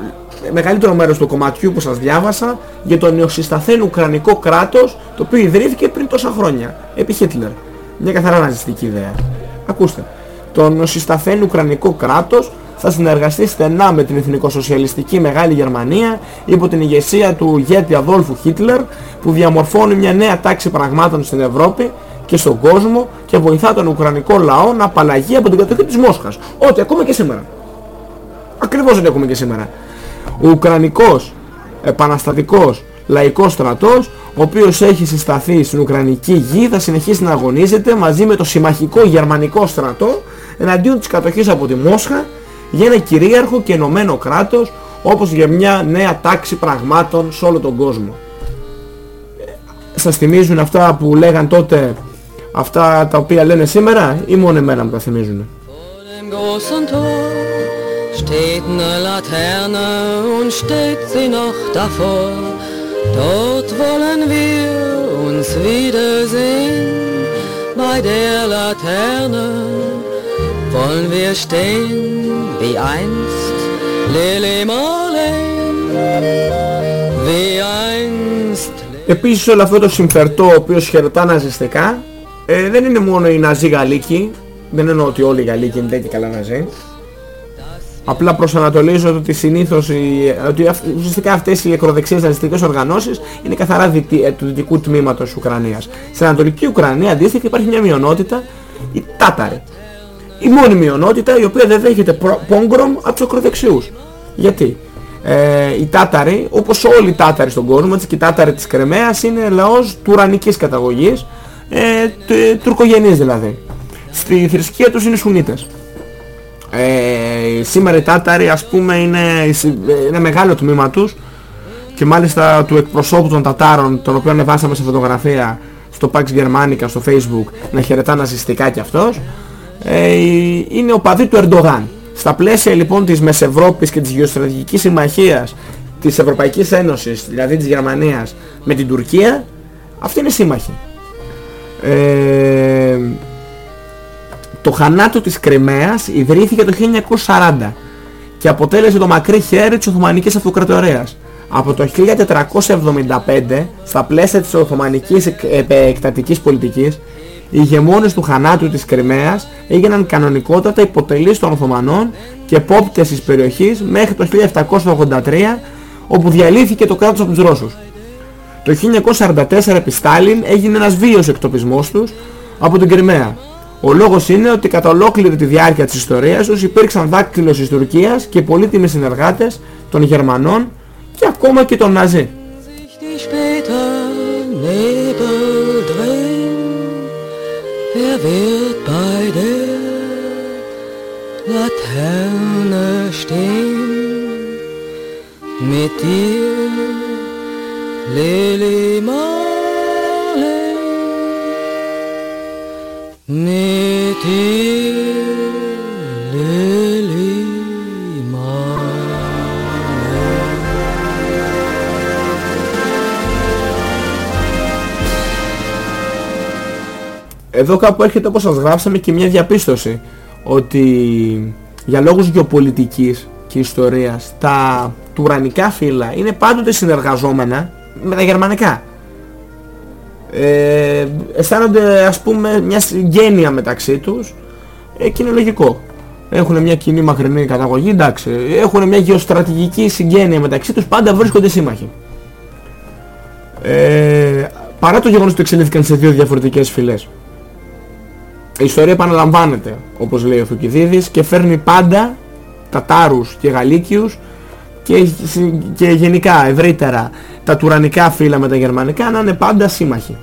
μεγαλύτερο μέρος του κομματιού που σας διάβασα για το νεοσυσταθέν Ουκρανικό κράτος το οποίο ιδρύθηκε πριν τόσα χρόνια επί Χίτλερ. Μια καθαρά ναζιστική ιδέα. Ακούστε. Το νοσυσταθέν Ουκρανικό κράτος θα συνεργαστεί στενά με την εθνικοσοσιαλιστική Μεγάλη Γερμανία υπό την ηγεσία του ηγέτη Αδόλφου Χίτλερ που διαμορφώνει μια νέα τάξη πραγμάτων στην Ευρώπη και στον κόσμο και βοηθά τον Ουκρανικό λαό να απαλλαγεί από την κατοχή της Μόσχας. Ό,τι ακούμε και σήμερα. Ακριβώς ό,τι ακούμε και σήμερα. Ο Ουκρανικός επαναστατικός λαϊκός στρατός ο οποίος έχει συσταθεί στην Ουκρανική γη θα συνεχίσει να αγωνίζεται μαζί με το συμμαχικό γερμανικό στρατό εναντίον της κατοχής από τη Μόσχα για ένα κυρίαρχο και ενωμένο κράτος όπως για μια νέα τάξη πραγμάτων σε όλο τον κόσμο. Σας θυμίζουν αυτά που λέγαν τότε αυτά τα οποία λένε σήμερα ή μόνο εμένα μου τα θυμίζουν; Im großen Tor steht eine Laterne und steht sie noch davor. Dort wollen wir uns wiedersehen. Bei der Laterne wollen wir stehen wie einst Lili Marleen. Wie einst Επίσης όλο αυτό το συμφερτό ο οποίος χαιρετά ναζιστικά ε, δεν είναι μόνο οι ναζί Γαλλίκοι, δεν εννοώ ότι όλοι οι Γαλλίκοι είναι τέτοιοι καλά ναζί. Απλά προσανατολίζω ότι συνήθως οι, ότι αυ- ουσιαστικά αυτές οι ακροδεξιές ναζιστικές οργανώσεις είναι καθαρά δυτι, ε, του δυτικού τμήματος της Ουκρανίας. Στην Ανατολική Ουκρανία αντίστοιχα υπάρχει μια μειονότητα, οι Τάταροι. Η μόνη μειονότητα η οποία δεν δέχεται προ- πόγκρομ από τους ακροδεξιούς. Γιατί; Ε, οι Τάταροι, όπως όλοι οι Τάταροι στον κόσμο, έτσι και οι Τάταροι της Κρεμαίας είναι λαός τουρανικής καταγωγής, ε, τε- τουρκογενείς δηλαδή. Στη θρησκεία τους είναι Σουνίτες. Ε, σήμερα οι Τάταροι ας πούμε είναι, είναι μεγάλο τμήμα τους και μάλιστα του εκπροσώπου των Τατάρων τον οποίο ανεβάσαμε σε φωτογραφία στο Pax Germanica στο facebook να χαιρετά ναζιστικά κι αυτός ε, είναι ο παδί του Ερντογάν. Στα πλαίσια λοιπόν της Μεσευρώπης και της γεωστρατηγικής συμμαχίας της Ευρωπαϊκής Ένωσης δηλαδή της Γερμανίας με την Τουρκία αυτή είναι σύμμαχη ε, το χανάτο της Κρυμαίας ιδρύθηκε το 1940 και αποτέλεσε το μακρύ χέρι της Οθωμανικής Αυτοκρατορίας. Από το 1475, στα πλαίσια της Οθωμανικής εκ- επεκτατικής πολιτικής, οι ηγεμόνες του χανάτου της Κρυμαίας έγιναν κανονικότατα υποτελείς των Οθωμανών και επόπτες της περιοχής μέχρι το 1783, όπου διαλύθηκε το κράτος από τους Ρώσους. Το 1944 επί Στάλιν έγινε ένας βίαιος εκτοπισμός τους από την Κρυμαία. Ο λόγος είναι ότι κατά ολόκληρη τη διάρκεια της ιστορίας τους υπήρξαν δάκτυλος της Τουρκίας και πολύτιμοι συνεργάτες των Γερμανών και ακόμα και των Ναζί. die später Nebel drehen, wer wird bei der Laterne stehen? Mit dir, Lili Marleen, Εδώ κάπου έρχεται όπως σας γράψαμε και μια διαπίστωση ότι για λόγους γεωπολιτικής και ιστορίας τα τουρανικά φύλλα είναι πάντοτε συνεργαζόμενα με τα γερμανικά. Ε, αισθάνονται ας πούμε μια συγγένεια μεταξύ τους ε, και είναι λογικό. Έχουν μια κοινή μακρινή καταγωγή, εντάξει. Έχουν μια γεωστρατηγική συγγένεια μεταξύ τους, πάντα βρίσκονται σύμμαχοι. Ε, παρά το γεγονός ότι εξελίχθηκαν σε δύο διαφορετικές φυλές. Η ιστορία επαναλαμβάνεται, όπως λέει ο Θουκυδίδης, και φέρνει πάντα Τατάρους και Γαλλίκιους και, και γενικά ευρύτερα τα τουρανικά φύλλα με τα γερμανικά να είναι πάντα σύμμαχοι.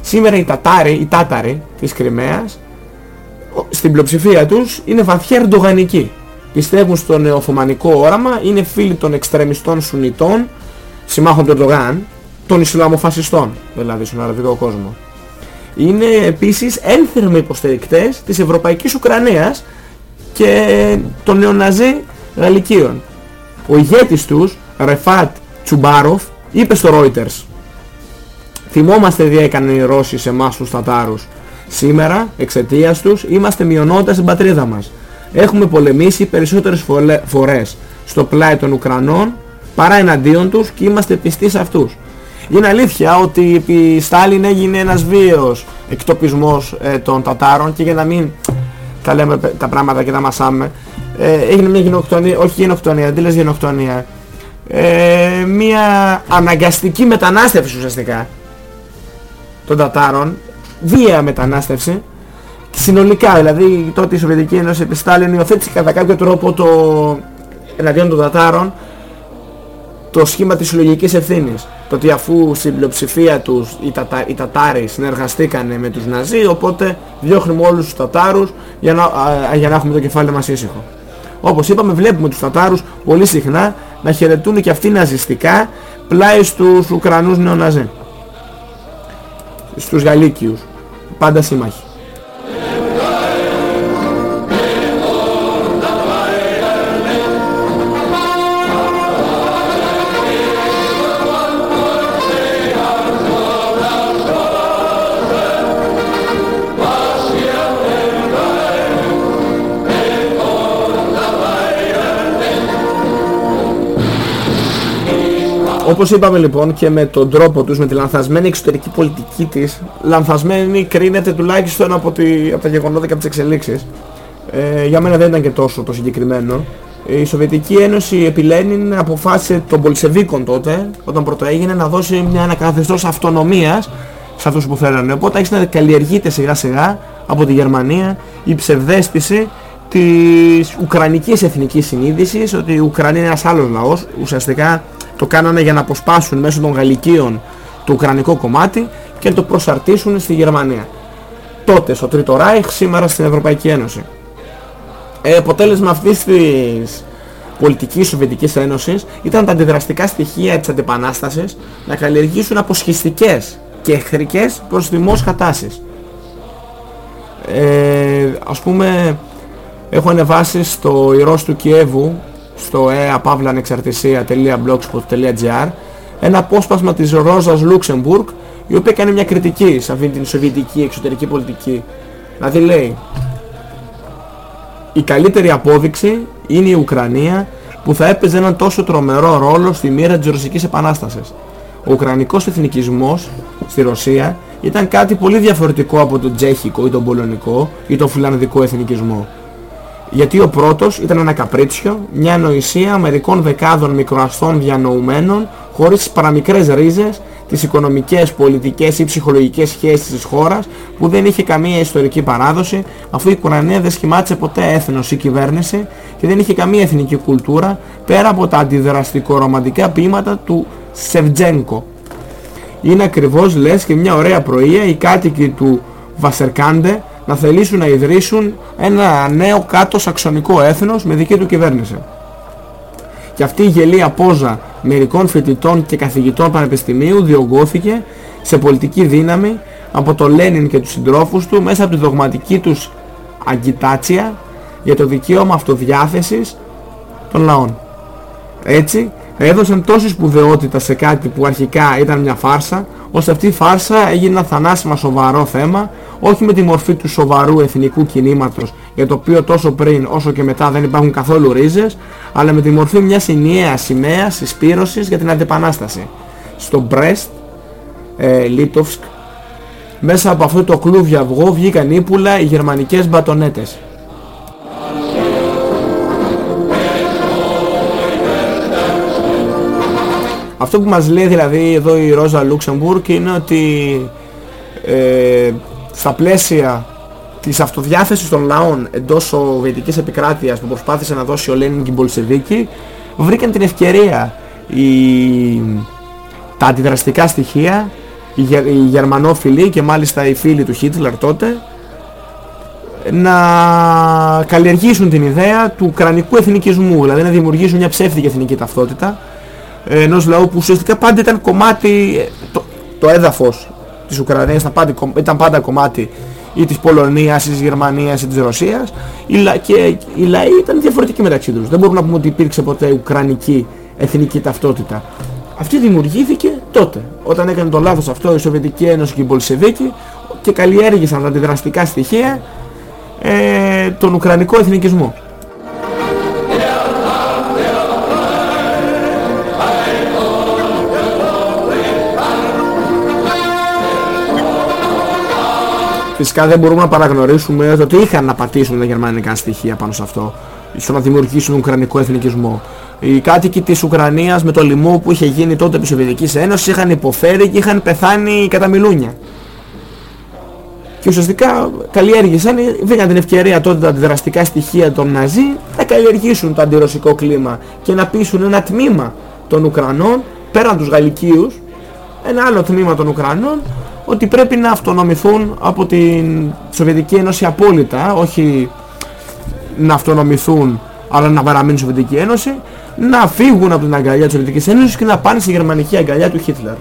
Σήμερα οι Τατάροι, οι Τάταροι της Κρυμαίας στην πλειοψηφία τους είναι βαθιά ερντογανικοί. Πιστεύουν στο νεοθωμανικό όραμα, είναι φίλοι των εξτρεμιστών Σουνιτών, συμμάχων του Ερντογάν, των Ισλαμοφασιστών, δηλαδή στον αραβικό κόσμο. Είναι επίσης ένθερμοι υποστηρικτές της Ευρωπαϊκής Ουκρανίας και των νεοναζί Γαλλικίων. Ο ηγέτης τους, Ρεφάτ Τσουμπάροφ, είπε στο Reuters Θυμόμαστε τι έκαναν οι Ρώσοι σε εμάς τους Τατάρους. Σήμερα, εξαιτίας τους, είμαστε μειονότητα στην πατρίδα μας. Έχουμε πολεμήσει περισσότερες φολε- φορές στο πλάι των Ουκρανών παρά εναντίον τους και είμαστε πιστοί σε αυτούς. Είναι αλήθεια ότι επί Στάλιν έγινε ένας βίαιος εκτοπισμός ε, των Τατάρων και για να μην τα λέμε πε- τα πράγματα και τα μασάμε ε, έγινε μια γενοκτονία, όχι γενοκτονία, αντίλες γενοκτονία. Ε, μια αναγκαστική μετανάστευση ουσιαστικά των Τατάρων, βία μετανάστευση, συνολικά δηλαδή τότε η Σοβιετική Ένωση επί Στάλιν υιοθέτησε κατά κάποιο τρόπο το εναντίον των Τατάρων το σχήμα της συλλογικής ευθύνης. Το ότι αφού στην πλειοψηφία τους οι, Τατα, οι Τατάροι συνεργαστήκανε με τους Ναζί, οπότε διώχνουμε όλους τους Τατάρους για να, α, για να έχουμε το κεφάλι μας ήσυχο. Όπως είπαμε βλέπουμε τους Τατάρους πολύ συχνά να χαιρετούν και αυτοί ναζιστικά πλάι στους Ουκρανούς νεοναζί. Στους Γαλλίκιους. Πάντα σύμμαχοι. Όπως είπαμε λοιπόν και με τον τρόπο τους, με τη λανθασμένη εξωτερική πολιτική της, λανθασμένη κρίνεται τουλάχιστον από, τη, από τα γεγονότα και από τις εξελίξεις. Ε, για μένα δεν ήταν και τόσο το συγκεκριμένο. Η Σοβιετική Ένωση επί Λένιν αποφάσισε των Πολσεβίκων τότε, όταν πρώτο έγινε, να δώσει μια ανακαθεστώς αυτονομίας σε αυτούς που θέλανε. Οπότε άρχισε να καλλιεργείται σιγά σιγά από τη Γερμανία η ψευδέστηση της ουκρανικής εθνικής συνείδησης ότι η Ουκρανία είναι ένας άλλος λαός ουσιαστικά το κάνανε για να αποσπάσουν μέσω των Γαλλικίων το Ουκρανικό κομμάτι και να το προσαρτήσουν στη Γερμανία. Τότε στο Τρίτο Ράιχ, σήμερα στην Ευρωπαϊκή Ένωση. Ε, αποτέλεσμα αυτής της πολιτικής Σοβιετικής Ένωσης ήταν τα αντιδραστικά στοιχεία της αντιπανάστασης να καλλιεργήσουν αποσχιστικές και εχθρικές προς τη Μόσχα τάσεις. Ε, ας πούμε έχω ανεβάσει στο Ηρός του Κιέβου στο eapavlanexartisia.blogspot.gr ένα απόσπασμα της Ρόζας Λούξεμπουργκ η οποία κάνει μια κριτική σε αυτήν την σοβιετική εξωτερική πολιτική. Δηλαδή λέει η καλύτερη απόδειξη είναι η Ουκρανία που θα έπαιζε έναν τόσο τρομερό ρόλο στη μοίρα της Ρωσικής Επανάστασης. Ο Ουκρανικός εθνικισμός στη Ρωσία ήταν κάτι πολύ διαφορετικό από τον Τσέχικο ή τον Πολωνικό ή τον Φιλανδικό εθνικισμό. Γιατί ο πρώτος ήταν ένα καπρίτσιο, μια ανοησία μερικών δεκάδων μικροαστών διανοουμένων, χωρίς τις παραμικρές ρίζες, τις οικονομικές, πολιτικές ή ψυχολογικές σχέσεις της χώρας, που δεν είχε καμία ιστορική παράδοση, αφού η Ουκρανία δεν σχημάτισε ποτέ έθνος ή κυβέρνηση και δεν είχε καμία εθνική κουλτούρα, πέρα από τα αντιδραστικο-ρομαντικά ποίηματα του Σεβτζένκο. Είναι ακριβώς λες και μια ωραία πρωία οι κάτοικοι του Βασερκάντε να θελήσουν να ιδρύσουν ένα νέο κάτω σαξονικό έθνος με δική του κυβέρνηση. Και αυτή η γελία πόζα μερικών φοιτητών και καθηγητών πανεπιστημίου διωγγώθηκε σε πολιτική δύναμη από τον Λένιν και τους συντρόφους του μέσα από τη δογματική τους αγκιτάτσια για το δικαίωμα αυτοδιάθεσης των λαών. Έτσι έδωσαν τόση σπουδαιότητα σε κάτι που αρχικά ήταν μια φάρσα ώστε αυτή η φάρσα έγινε ένα θανάσιμα σοβαρό θέμα, όχι με τη μορφή του σοβαρού εθνικού κινήματος, για το οποίο τόσο πριν όσο και μετά δεν υπάρχουν καθόλου ρίζες, αλλά με τη μορφή μιας ενιαίας σημαίας συσπήρωσης για την αντιπανάσταση. Στο Μπρέστ, ε, Λίτοφσκ, μέσα από αυτό το κλούβι αυγό βγήκαν ύπουλα οι γερμανικές μπατονέτες. Αυτό που μας λέει δηλαδή εδώ η Ρόζα Λούξεμπουργκ είναι ότι ε, στα πλαίσια της αυτοδιάθεσης των λαών εντός σοβιετικής επικράτειας που προσπάθησε να δώσει ο Λένιν και η Μπολσεβίκη βρήκαν την ευκαιρία οι, τα αντιδραστικά στοιχεία οι, οι γερμανόφιλοι και μάλιστα οι φίλοι του Χίτλερ τότε να καλλιεργήσουν την ιδέα του ουκρανικού εθνικισμού δηλαδή να δημιουργήσουν μια ψεύτικη εθνική ταυτότητα ενός λαού που ουσιαστικά πάντα ήταν κομμάτι, το, το έδαφος της Ουκρανίας ήταν πάντα, ήταν πάντα κομμάτι ή της Πολωνίας, ή της Γερμανίας ή της Ρωσίας και οι λαοί ήταν διαφορετικοί μεταξύ τους. Δεν μπορούμε να πούμε ότι υπήρξε ποτέ ουκρανική εθνική ταυτότητα. Αυτή δημιουργήθηκε τότε, όταν έκανε το λάθος αυτό η Σοβιετική Ένωση και οι Μπολσεβίκοι και καλλιέργησαν τα αντιδραστικά στοιχεία ε, τον Ουκρανικό εθνικισμό. Φυσικά δεν μπορούμε να παραγνωρίσουμε ότι είχαν να πατήσουν τα γερμανικά στοιχεία πάνω σε αυτό. στο να δημιουργήσουν ουκρανικό εθνικισμό. Οι κάτοικοι της Ουκρανίας με το λοιμό που είχε γίνει τότε επί Σοβιετικής Ένωσης είχαν υποφέρει και είχαν πεθάνει κατά μιλούνια. Και ουσιαστικά καλλιέργησαν, βρήκαν την ευκαιρία τότε τα αντιδραστικά στοιχεία των Ναζί να καλλιεργήσουν το αντιρωσικό κλίμα και να πείσουν ένα τμήμα των Ουκρανών, πέραν τους Γαλλικίους, ένα άλλο τμήμα των Ουκρανών, ότι πρέπει να αυτονομηθούν από την Σοβιετική Ένωση απόλυτα, όχι να αυτονομηθούν αλλά να παραμείνουν στη Σοβιετική Ένωση, να φύγουν από την αγκαλιά της Σοβιετικής Ένωσης και να πάνε στη γερμανική αγκαλιά του Χίτλερ.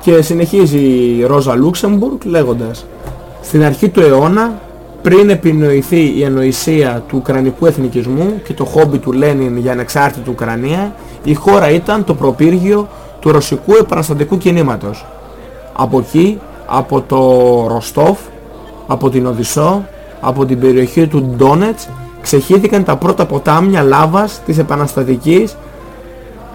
Και συνεχίζει η Ρόζα Λούξεμπουργκ λέγοντας Στην αρχή του αιώνα, πριν επινοηθεί η ανοησία του Ουκρανικού εθνικισμού και το χόμπι του Λένιν για ανεξάρτητη Ουκρανία, η χώρα ήταν το προπύργιο του ρωσικού επαναστατικού κινήματος. Από εκεί, από το Ροστόφ, από την Οδυσσό, από την περιοχή του Ντόνετς, ξεχύθηκαν τα πρώτα ποτάμια λάβας της επαναστατικής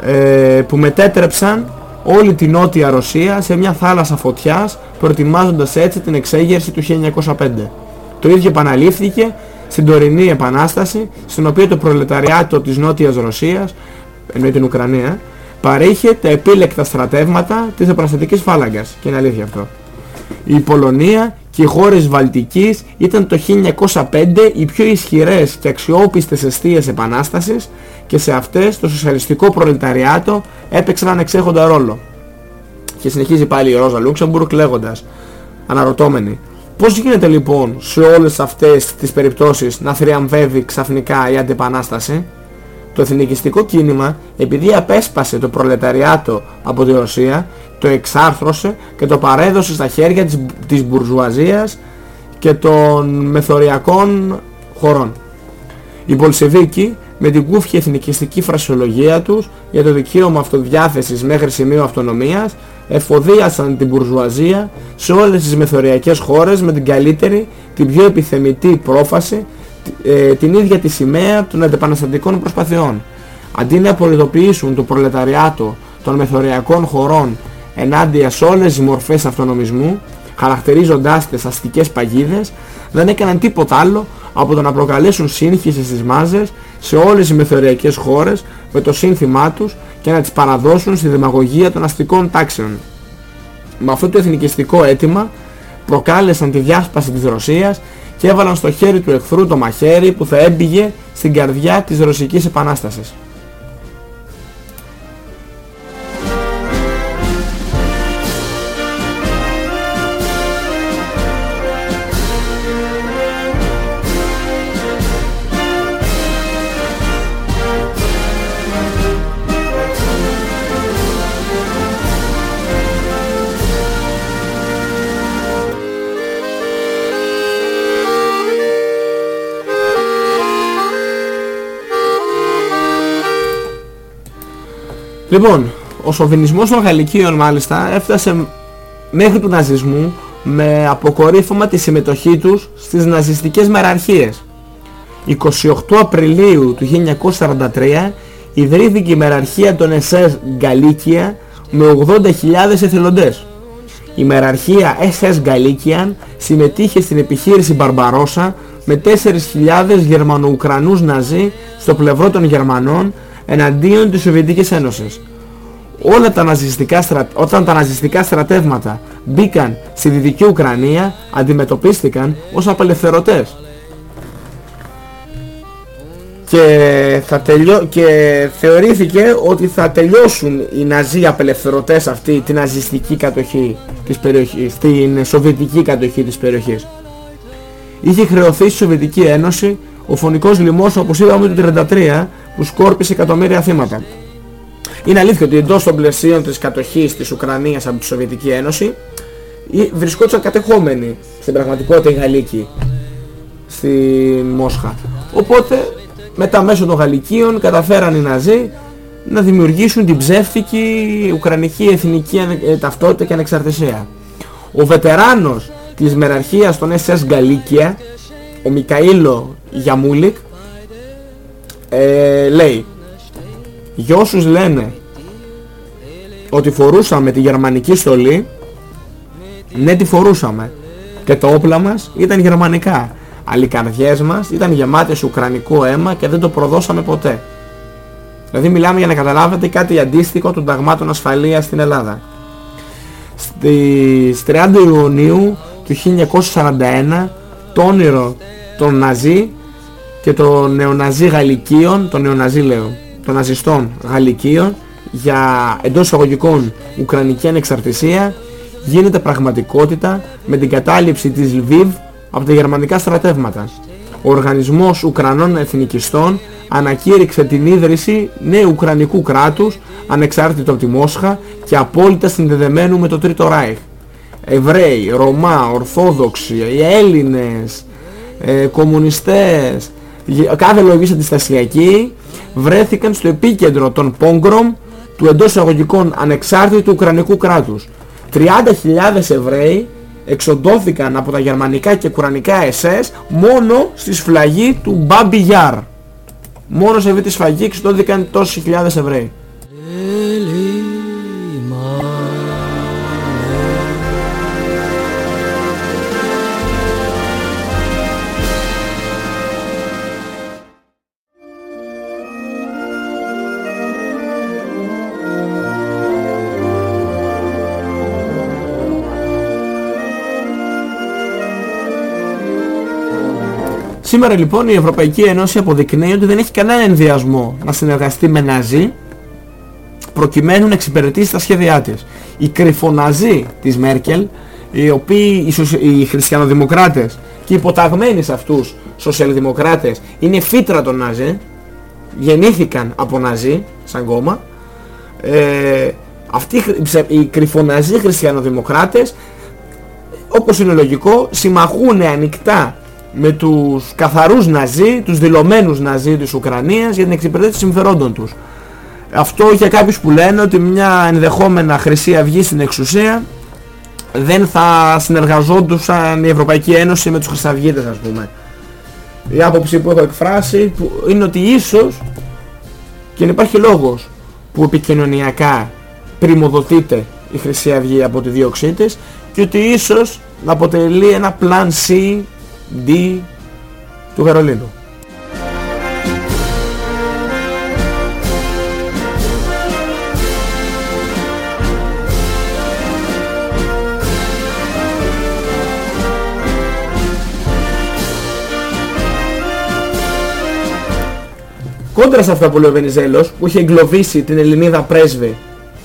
ε, που μετέτρεψαν όλη την Νότια Ρωσία σε μια θάλασσα φωτιάς προετοιμάζοντας έτσι την εξέγερση του 1905. Το ίδιο επαναλήφθηκε στην τωρινή επανάσταση στην οποία το προλεταριάτο της Νότιας Ρωσίας, εννοεί την Ουκρανία, παρήχε τα επίλεκτα στρατεύματα της επαναστατικής φάλαγγας. Και είναι αλήθεια αυτό. Η Πολωνία και οι χώρες Βαλτικής ήταν το 1905 οι πιο ισχυρές και αξιόπιστες αιστείες επανάστασης και σε αυτές το σοσιαλιστικό προλεταριάτο έπαιξε έναν εξέχοντα ρόλο. Και συνεχίζει πάλι η Ρόζα Λούξεμπουργκ λέγοντας, αναρωτώμενη, πώς γίνεται λοιπόν σε όλες αυτές τις περιπτώσεις να θριαμβεύει ξαφνικά η αντιπανάσταση; Το εθνικιστικό κίνημα, επειδή απέσπασε το προλεταριάτο από τη Ρωσία, το εξάρθρωσε και το παρέδωσε στα χέρια της, της μπουρζουαζίας και των μεθοριακών χωρών. Οι Πολσεβίκοι με την κούφια εθνικιστική φρασιολογία τους για το δικαίωμα αυτοδιάθεσης μέχρι σημείο αυτονομίας εφοδίασαν την μπουρζουαζία σε όλες τις μεθοριακές χώρες με την καλύτερη, την πιο επιθεμητή πρόφαση, ε, την ίδια τη σημαία των αντεπαναστατικών προσπαθειών. Αντί να απολυτοποιήσουν το προλεταριάτο των μεθοριακών χωρών ενάντια σε όλες τις μορφές αυτονομισμού, χαρακτηρίζοντάς τις αστικές παγίδες, δεν έκαναν τίποτα άλλο από το να προκαλέσουν σύγχυση στις μάζες σε όλες τις μεθοριακές χώρες με το σύνθημά τους και να τις παραδώσουν στη δημαγωγία των αστικών τάξεων. Με αυτό το εθνικιστικό αίτημα προκάλεσαν τη διάσπαση της Ρωσίας και έβαλαν στο χέρι του εχθρού το μαχαίρι που θα έμπηγε στην καρδιά της Ρωσικής Επανάστασης. Λοιπόν, ο σοβινισμός των Γαλλικίων μάλιστα έφτασε μέχρι του ναζισμού με αποκορύφωμα τη συμμετοχή τους στις ναζιστικές μεραρχίες. 28 Απριλίου του 1943 ιδρύθηκε η μεραρχία των SS Γκαλίκια με 80.000 εθελοντές. Η μεραρχία SS Galician συμμετείχε στην επιχείρηση Μπαρμπαρόσα με 4.000 Γερμανοουκρανούς Ναζί στο πλευρό των Γερμανών εναντίον της Σοβιετικής Ένωσης. Όλα τα ναζιστικά στρα... Όταν τα ναζιστικά στρατεύματα μπήκαν στη Δυτική Ουκρανία αντιμετωπίστηκαν ως απελευθερωτές. Και, θα τελειώ... και θεωρήθηκε ότι θα τελειώσουν οι ναζί απελευθερωτές αυτή την ναζιστική κατοχή της περιοχής, την σοβιετική κατοχή της περιοχής. Είχε χρεωθεί στη Σοβιετική Ένωση ο φωνικός λοιμός όπως είδαμε το 1933 που σκόρπισε εκατομμύρια θύματα. Είναι αλήθεια ότι εντός των πλαισίων της κατοχής της Ουκρανίας από τη Σοβιετική Ένωση βρισκόντουσαν κατεχόμενοι στην πραγματικότητα οι Γαλλίκοι στη Μόσχα. Οπότε μετά μέσω των Γαλλικίων καταφέραν οι Ναζί να δημιουργήσουν την ψεύτικη Ουκρανική εθνική ανε- ε, ταυτότητα και ανεξαρτησία. Ο βετεράνος της μεραρχίας των SS Γκαλίκια, ο Μικαήλο Γιαμούλικ, ε, λέει για όσους λένε ότι φορούσαμε τη γερμανική στολή. Ναι τη φορούσαμε. Και τα όπλα μας ήταν γερμανικά. Αλλά οι καρδιές μας ήταν γεμάτες ουκρανικό αίμα και δεν το προδώσαμε ποτέ δηλαδή μιλάμε για να καταλάβετε κάτι αντίστοιχο των ταγμάτων ασφαλείας στην Ελλάδα. Στις 30 Ιουνίου του 1941 το όνειρο των Ναζί και των νεοναζί Γαλλικίων, των νεοναζί λέω, των ναζιστών Γαλλικίων για εντός εισαγωγικών Ουκρανική ανεξαρτησία γίνεται πραγματικότητα με την κατάληψη της Λβίβ από τα γερμανικά στρατεύματα. Ο Οργανισμός Ουκρανών Εθνικιστών ανακήρυξε την ίδρυση νέου Ουκρανικού κράτους ανεξάρτητο από τη Μόσχα και απόλυτα συνδεδεμένου με το Τρίτο Ράιχ. Εβραίοι, Ρωμά, Ορθόδοξοι, οι Έλληνες, ε, κομμουνιστές, γε- κάθε λογής αντιστασιακοί βρέθηκαν στο επίκεντρο των Πόγκρομ του εντός εισαγωγικών ανεξάρτητου Ουκρανικού κράτους. 30.000 Εβραίοι εξοντώθηκαν από τα γερμανικά και κουρανικά SS μόνο στη σφλαγή του Μπάμπι Γιάρ. Μόνος σε αυτή τη σφαγή εξοντώθηκαν τόσοι χιλιάδες Εβραίοι. Σήμερα λοιπόν η Ευρωπαϊκή Ένωση αποδεικνύει ότι δεν έχει κανένα ενδιασμό να συνεργαστεί με Ναζί προκειμένου να εξυπηρετήσει τα σχέδιά της. Οι κρυφοναζί της Μέρκελ, οι οποίοι οι, σοσι- οι χριστιανοδημοκράτες και οι υποταγμένοι σε αυτούς σοσιαλδημοκράτες είναι φύτρα των Ναζί, γεννήθηκαν από Ναζί σαν κόμμα, ε, αυτοί οι χρυ- ψε- οι κρυφοναζί χριστιανοδημοκράτες όπως είναι λογικό, συμμαχούν ανοιχτά με τους καθαρούς Ναζί, τους δηλωμένους Ναζί της Ουκρανίας για την εξυπηρέτηση συμφερόντων τους. Αυτό για κάποιους που λένε ότι μια ενδεχόμενα Χρυσή Αυγή στην εξουσία δεν θα συνεργαζόντουσαν η Ευρωπαϊκή Ένωση με τους Χρυσαυγίτες ας πούμε. Η άποψη που έχω εκφράσει που είναι ότι ίσως και δεν υπάρχει λόγος που επικοινωνιακά πρημοδοτείται η Χρυσή Αυγή από τη δίωξή της και ότι ίσως να αποτελεί ένα plan C, D του Βερολίνου. Κόντρα σε αυτά που λέει ο Βενιζέλος, που είχε εγκλωβίσει την Ελληνίδα πρέσβη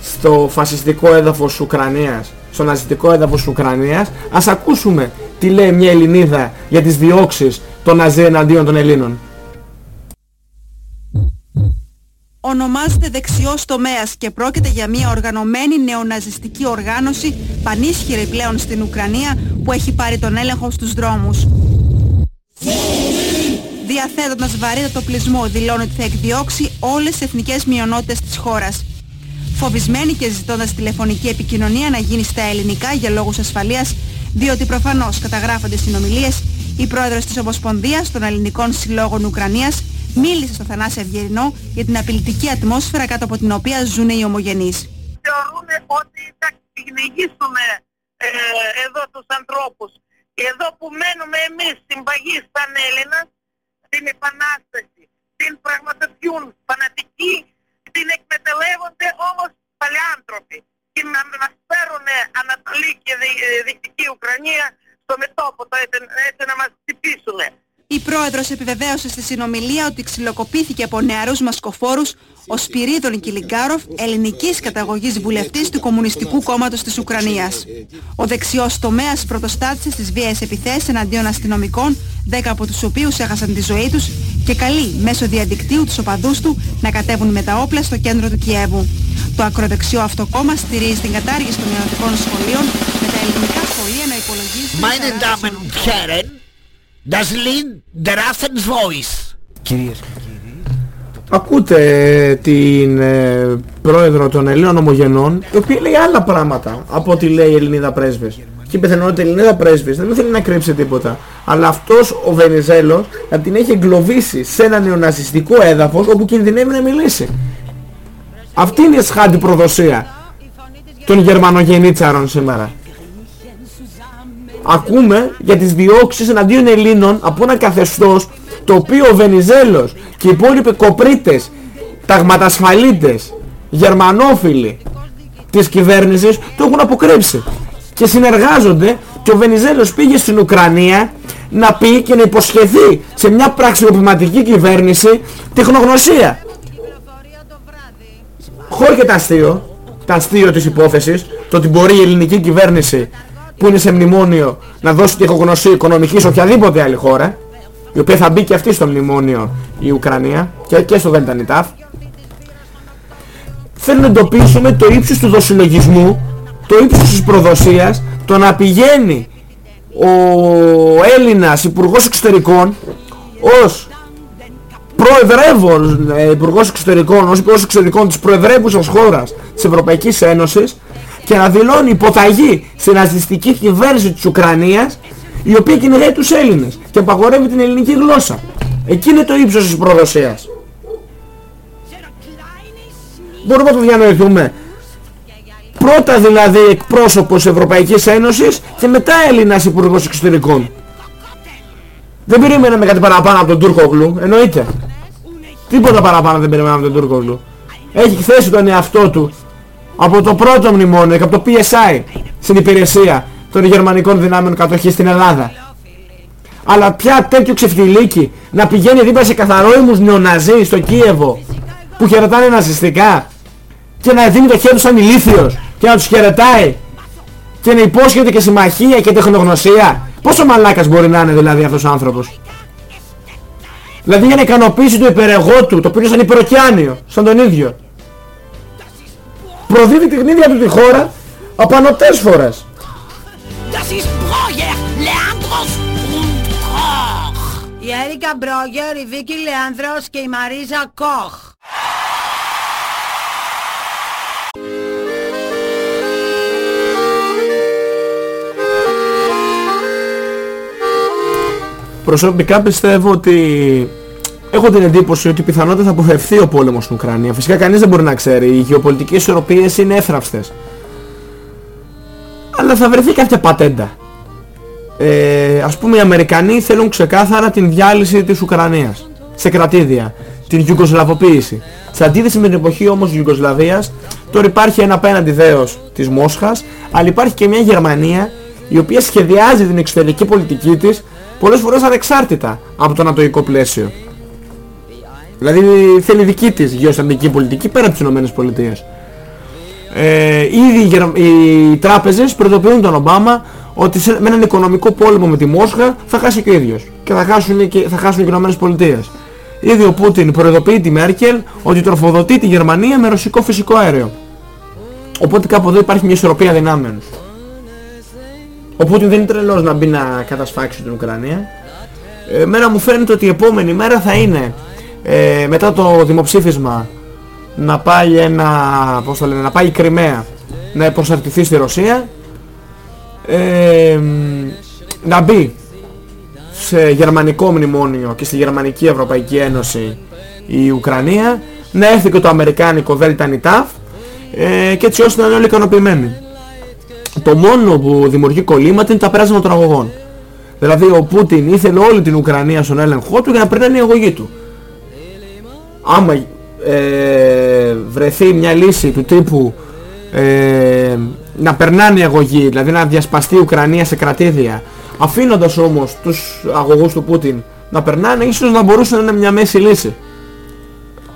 στο φασιστικό έδαφος Ουκρανίας, στο ναζιστικό έδαφος Ουκρανίας, ας ακούσουμε τι λέει μια Ελληνίδα για τις διώξεις των Ναζί εναντίον των Ελλήνων. ονομάζεται δεξιός τομέας και πρόκειται για μια οργανωμένη νεοναζιστική οργάνωση πανίσχυρη πλέον στην Ουκρανία που έχει πάρει τον έλεγχο στους δρόμους. Διαθέτοντας βαρύτατο πλεισμό δηλώνει ότι θα εκδιώξει όλες τις εθνικές μειονότητες της χώρας. Φοβισμένη και ζητώντας τηλεφωνική επικοινωνία να γίνει στα ελληνικά για λόγους ασφαλείας, διότι προφανώς καταγράφονται συνομιλίες, η πρόεδρος της Ομοσπονδίας των Ελληνικών Συλλόγων Ουκρανίας μίλησε στο Θανάση Ευγερινό για την απειλητική ατμόσφαιρα κάτω από την οποία ζουν οι ομογενείς. θεωρούμε ότι θα κυνηγήσουμε ε, εδώ τους ανθρώπους. Και εδώ που μένουμε εμείς συμπαγείς σαν Έλληνας, την επανάσταση, την πραγματοποιούν φανατικοί, την εκμεταλλεύονται όμως παλιάνθρωποι. Και να μας φέρουν Ανατολή και Δυ- ε, Δυτική Ουκρανία στο μετώπο, το έτσι, έτσι να μας χτυπήσουν. Η πρόεδρος επιβεβαίωσε στη συνομιλία ότι ξυλοκοπήθηκε από νεαρούς μασκοφόρους ο Σπυρίδων Κιλιγκάροφ, ελληνικής καταγωγής βουλευτής του Κομμουνιστικού Κόμματος της Ουκρανίας. Ο δεξιός τομέας πρωτοστάτησε στις βίαιες επιθέσεις εναντίον αστυνομικών, 10 από τους οποίους έχασαν τη ζωή τους και καλεί μέσω διαδικτύου τους οπαδούς του να κατέβουν με τα όπλα στο κέντρο του Κιέβου. Το ακροδεξιό αυτό κόμμα στηρίζει την κατάργηση των ιδιωτικών σχολείων με τα ελληνικά σχολεία να υπολογίζει... Meine Damen und Herren, das Lied der Affenvoice. Κυρίες και κύριοι, ακούτε την ε, πρόεδρο των Ελλήνων Ομογενών η οποία λέει άλλα πράγματα από ό,τι λέει η Ελληνίδα πρέσβης. Και η πιθανότητα η Ελληνίδα πρέσβης δεν θέλει να κρύψει τίποτα. Αλλά αυτός ο Βενιζέλος να την έχει εγκλωβίσει σε ένα νεοναζιστικό έδαφος όπου κινδυνεύει να μιλήσει. Αυτή είναι η σχάντη προδοσία των Γερμανογεννίτσαρων σήμερα. Ακούμε για τις διώξεις εναντίον Ελλήνων από ένα καθεστώς το οποίο ο Βενιζέλος και οι υπόλοιποι κοπρίτες, ταγματασφαλίτες, γερμανόφιλοι της κυβέρνησης το έχουν αποκρύψει και συνεργάζονται και ο Βενιζέλος πήγε στην Ουκρανία να πει και να υποσχεθεί σε μια πραξικοπηματική κυβέρνηση τεχνογνωσία. Χωρίς και τα αστείο, τα αστείο της υπόθεσης, το ότι μπορεί η ελληνική κυβέρνηση που είναι σε μνημόνιο να δώσει τεχνογνωσία οικονομικής σε οποιαδήποτε άλλη χώρα, η οποία θα μπει και αυτή στο μνημόνιο η Ουκρανία και, και στο Βεντανιτάφ, θέλουν να εντοπίσουμε το ύψος του δοσυλλογισμού, το ύψος της προδοσίας, το να πηγαίνει ο Έλληνας Υπουργός Εξωτερικών ως προεδρεύων ε, Υπουργός Εξωτερικών, ως Υπουργός Εξωτερικών της προεδρεύουσας χώρας της Ευρωπαϊκής Ένωσης και να δηλώνει υποταγή στην ναζιστική κυβέρνηση της Ουκρανίας η οποία κυνηγάει τους Έλληνες και απαγορεύει την ελληνική γλώσσα. Εκεί είναι το ύψος της προδοσίας. Μπορούμε να το διανοηθούμε. Πρώτα δηλαδή εκπρόσωπος Ευρωπαϊκής Ένωσης και μετά Έλληνας Υπουργός Εξωτερικών. Δεν περιμέναμε κάτι παραπάνω από τον Τούρκογλου, εννοείται. Τίποτα παραπάνω δεν περιμέναμε από τον Τούρκογλου. Έχει θέσει τον εαυτό του από το πρώτο μνημόνιο και από το PSI στην υπηρεσία των γερμανικών δυνάμεων κατοχής στην Ελλάδα. Αλλά πια τέτοιο ξεφτιλίκι να πηγαίνει δίπλα σε καθαρόιμους νεοναζί στο Κίεβο που χαιρετάνε ναζιστικά και να δίνει το χέρι τους σαν ηλίθιος και να τους χαιρετάει και να υπόσχεται και συμμαχία και τεχνογνωσία. Πόσο μαλάκας μπορεί να είναι δηλαδή αυτός ο άνθρωπος; Δηλαδή για να ικανοποιήσει το υπερεγό του, το οποίο είναι σαν υπεροκιάνιο, σαν τον ίδιο. Προδίδει την ίδια του τη χώρα απανωτές φορές. Das ist Breuer, Leandros und Koch. Η Έρικα Μπρόγερ, η Βίκη Λεάνδρος και η Μαρίζα Κοχ. Προσωπικά πιστεύω ότι έχω την εντύπωση ότι πιθανότητα θα αποφευθεί ο πόλεμος στην Ουκρανία. Φυσικά κανείς δεν μπορεί να ξέρει. Οι γεωπολιτικές ισορροπίες είναι έθραυστες. Αλλά θα βρεθεί κάποια πατέντα. Ε, ας πούμε οι Αμερικανοί θέλουν ξεκάθαρα την διάλυση της Ουκρανίας σε κρατήδια. Την Ιουγκοσλαβοποίηση. Σε αντίθεση με την εποχή όμως της Ιουγκοσλαβίας τώρα υπάρχει ένα απέναντι δέος της Μόσχας αλλά υπάρχει και μια Γερμανία η οποία σχεδιάζει την εξωτερική πολιτική της πολλές φορές ανεξάρτητα από το ανατοϊκό πλαίσιο. Δηλαδή θέλει δική της γεωστρατηγική πολιτική πέρα από τις Ηνωμένες Πολιτείες. Ε, ήδη οι, Γερ... οι τράπεζες προειδοποιούν τον Ομπάμα ότι σε... με έναν οικονομικό πόλεμο με τη Μόσχα θα χάσει και ο ίδιος και θα χάσουν και, θα χάσουν και οι Ηνωμένες Πολιτείες. Ήδη ο Πούτιν προειδοποιεί τη Μέρκελ ότι τροφοδοτεί τη Γερμανία με ρωσικό φυσικό αέριο. Οπότε κάπου εδώ υπάρχει μια ισορροπία δυνάμεων. Ο Πούτιν δεν είναι τρελός να μπει να κατασφάξει την Ουκρανία. Ε, μέρα μου φαίνεται ότι η επόμενη μέρα θα είναι ε, μετά το δημοψήφισμα να πάει ένα, πώς το λένε, να πάει η Κρυμαία να προσαρτηθεί στη Ρωσία ε, να μπει σε γερμανικό μνημόνιο και στη Γερμανική Ευρωπαϊκή Ένωση η Ουκρανία να έρθει και το Αμερικάνικο Δέλτα Νιτάφ ε, και έτσι ώστε να είναι όλοι ικανοποιημένοι. Το μόνο που δημιουργεί κολλήματα είναι τα πράσινα των αγωγών. Δηλαδή ο Πούτιν ήθελε όλη την Ουκρανία στον έλεγχό του για να περνάνε η αγωγή του. Άμα ε, βρεθεί μια λύση του τύπου ε, να περνάνε η αγωγή, δηλαδή να διασπαστεί η Ουκρανία σε κρατήδια, αφήνοντας όμως τους αγωγούς του Πούτιν να περνάνε, ίσως να μπορούσε να είναι μια μέση λύση.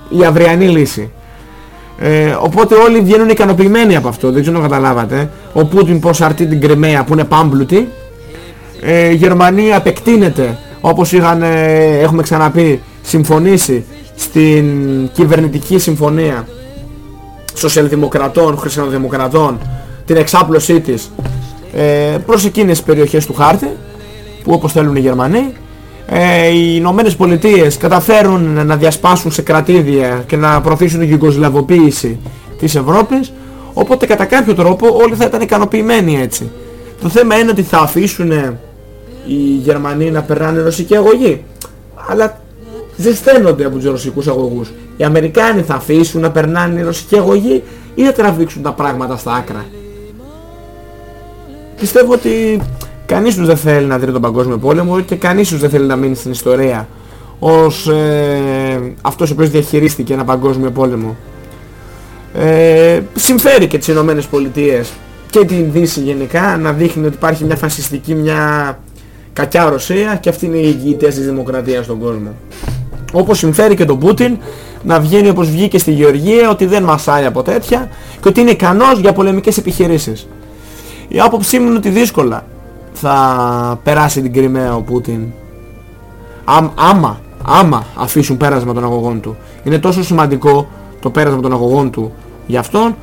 Η αυριανή λύση. Ε, οπότε όλοι βγαίνουν ικανοποιημένοι από αυτό, δεν ξέρω να καταλάβατε. Ο Πούτιν προσαρτεί την Κρυμαία που είναι πάμπλουτη. Ε, η Γερμανία επεκτείνεται όπως είχαν, ε, έχουμε ξαναπεί, συμφωνήσει στην κυβερνητική συμφωνία σοσιαλδημοκρατών, χριστιανοδημοκρατών την εξάπλωσή της ε, προς εκείνες τις περιοχές του χάρτη που όπως θέλουν οι Γερμανοί ε, οι Ηνωμένες Πολιτείες καταφέρουν να διασπάσουν σε κρατήδια και να προωθήσουν την γιουγκοσλαβοποίηση της Ευρώπης, οπότε κατά κάποιο τρόπο όλοι θα ήταν ικανοποιημένοι έτσι. Το θέμα είναι ότι θα αφήσουν οι Γερμανοί να περνάνε ρωσική αγωγή. Αλλά ζεσταίνονται από τους ρωσικούς αγωγούς. Οι Αμερικάνοι θα αφήσουν να περνάνε ρωσική αγωγή ή θα τραβήξουν τα πράγματα στα άκρα. Πιστεύω ότι κανείς τους δεν θέλει να δει τον παγκόσμιο πόλεμο και κανείς τους δεν θέλει να μείνει στην ιστορία ως ε, αυτός ο οποίος διαχειρίστηκε ένα παγκόσμιο πόλεμο. Ε, συμφέρει και τις Ηνωμένες Πολιτείες και την Δύση γενικά να δείχνει ότι υπάρχει μια φασιστική, μια κακιά Ρωσία και αυτή είναι η ηγητές της δημοκρατίας στον κόσμο. Όπως συμφέρει και τον Πούτιν να βγαίνει όπως βγήκε στη Γεωργία ότι δεν μασάει από τέτοια και ότι είναι ικανός για πολεμικές επιχειρήσεις. Η άποψή μου είναι ότι δύσκολα θα περάσει την Κρυμαία ο Πούτιν. άμα, άμα αφήσουν πέρασμα των αγωγών του. Είναι τόσο σημαντικό το πέρασμα των αγωγών του για αυτόν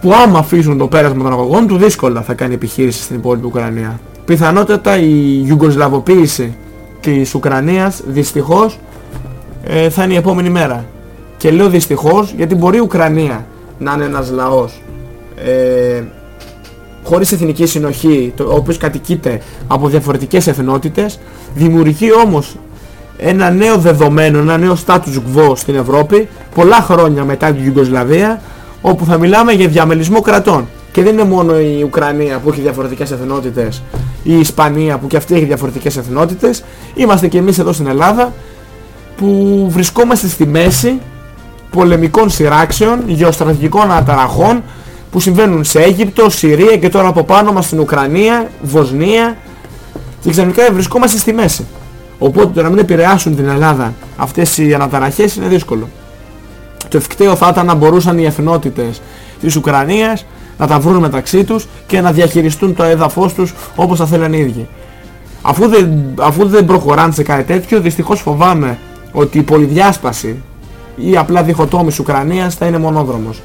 που άμα αφήσουν το πέρασμα των αγωγών του δύσκολα θα κάνει επιχείρηση στην υπόλοιπη Ουκρανία. Πιθανότατα η Ιουγκοσλαβοποίηση της Ουκρανίας δυστυχώς ε, θα είναι η επόμενη μέρα. Και λέω δυστυχώς γιατί μπορεί η Ουκρανία να είναι ένας λαός ε, χωρίς εθνική συνοχή, το, ο οποίος κατοικείται από διαφορετικές εθνότητες, δημιουργεί όμως ένα νέο δεδομένο, ένα νέο status quo στην Ευρώπη, πολλά χρόνια μετά την Ιουγκοσλαβία, όπου θα μιλάμε για διαμελισμό κρατών. Και δεν είναι μόνο η Ουκρανία που έχει διαφορετικές εθνότητες, η Ισπανία που και αυτή έχει διαφορετικές εθνότητες, είμαστε και εμείς εδώ στην Ελλάδα που βρισκόμαστε στη μέση πολεμικών σειράξεων, γεωστρατηγικών αναταραχών που συμβαίνουν σε Αίγυπτο, Συρία και τώρα από πάνω μας στην Ουκρανία, Βοσνία και ξαφνικά βρισκόμαστε στη μέση. Οπότε το να μην επηρεάσουν την Ελλάδα αυτές οι αναταραχές είναι δύσκολο. Το ευκταίο θα ήταν να μπορούσαν οι εθνότητες της Ουκρανίας να τα βρουν μεταξύ τους και να διαχειριστούν το έδαφος τους όπως θα θέλουν οι ίδιοι. Αφού δεν, αφού δεν προχωράνε σε κάτι τέτοιο, δυστυχώς φοβάμαι ότι η πολυδιάσπαση ή απλά διχοτόμηση Ουκρανίας θα είναι μονόδρομος.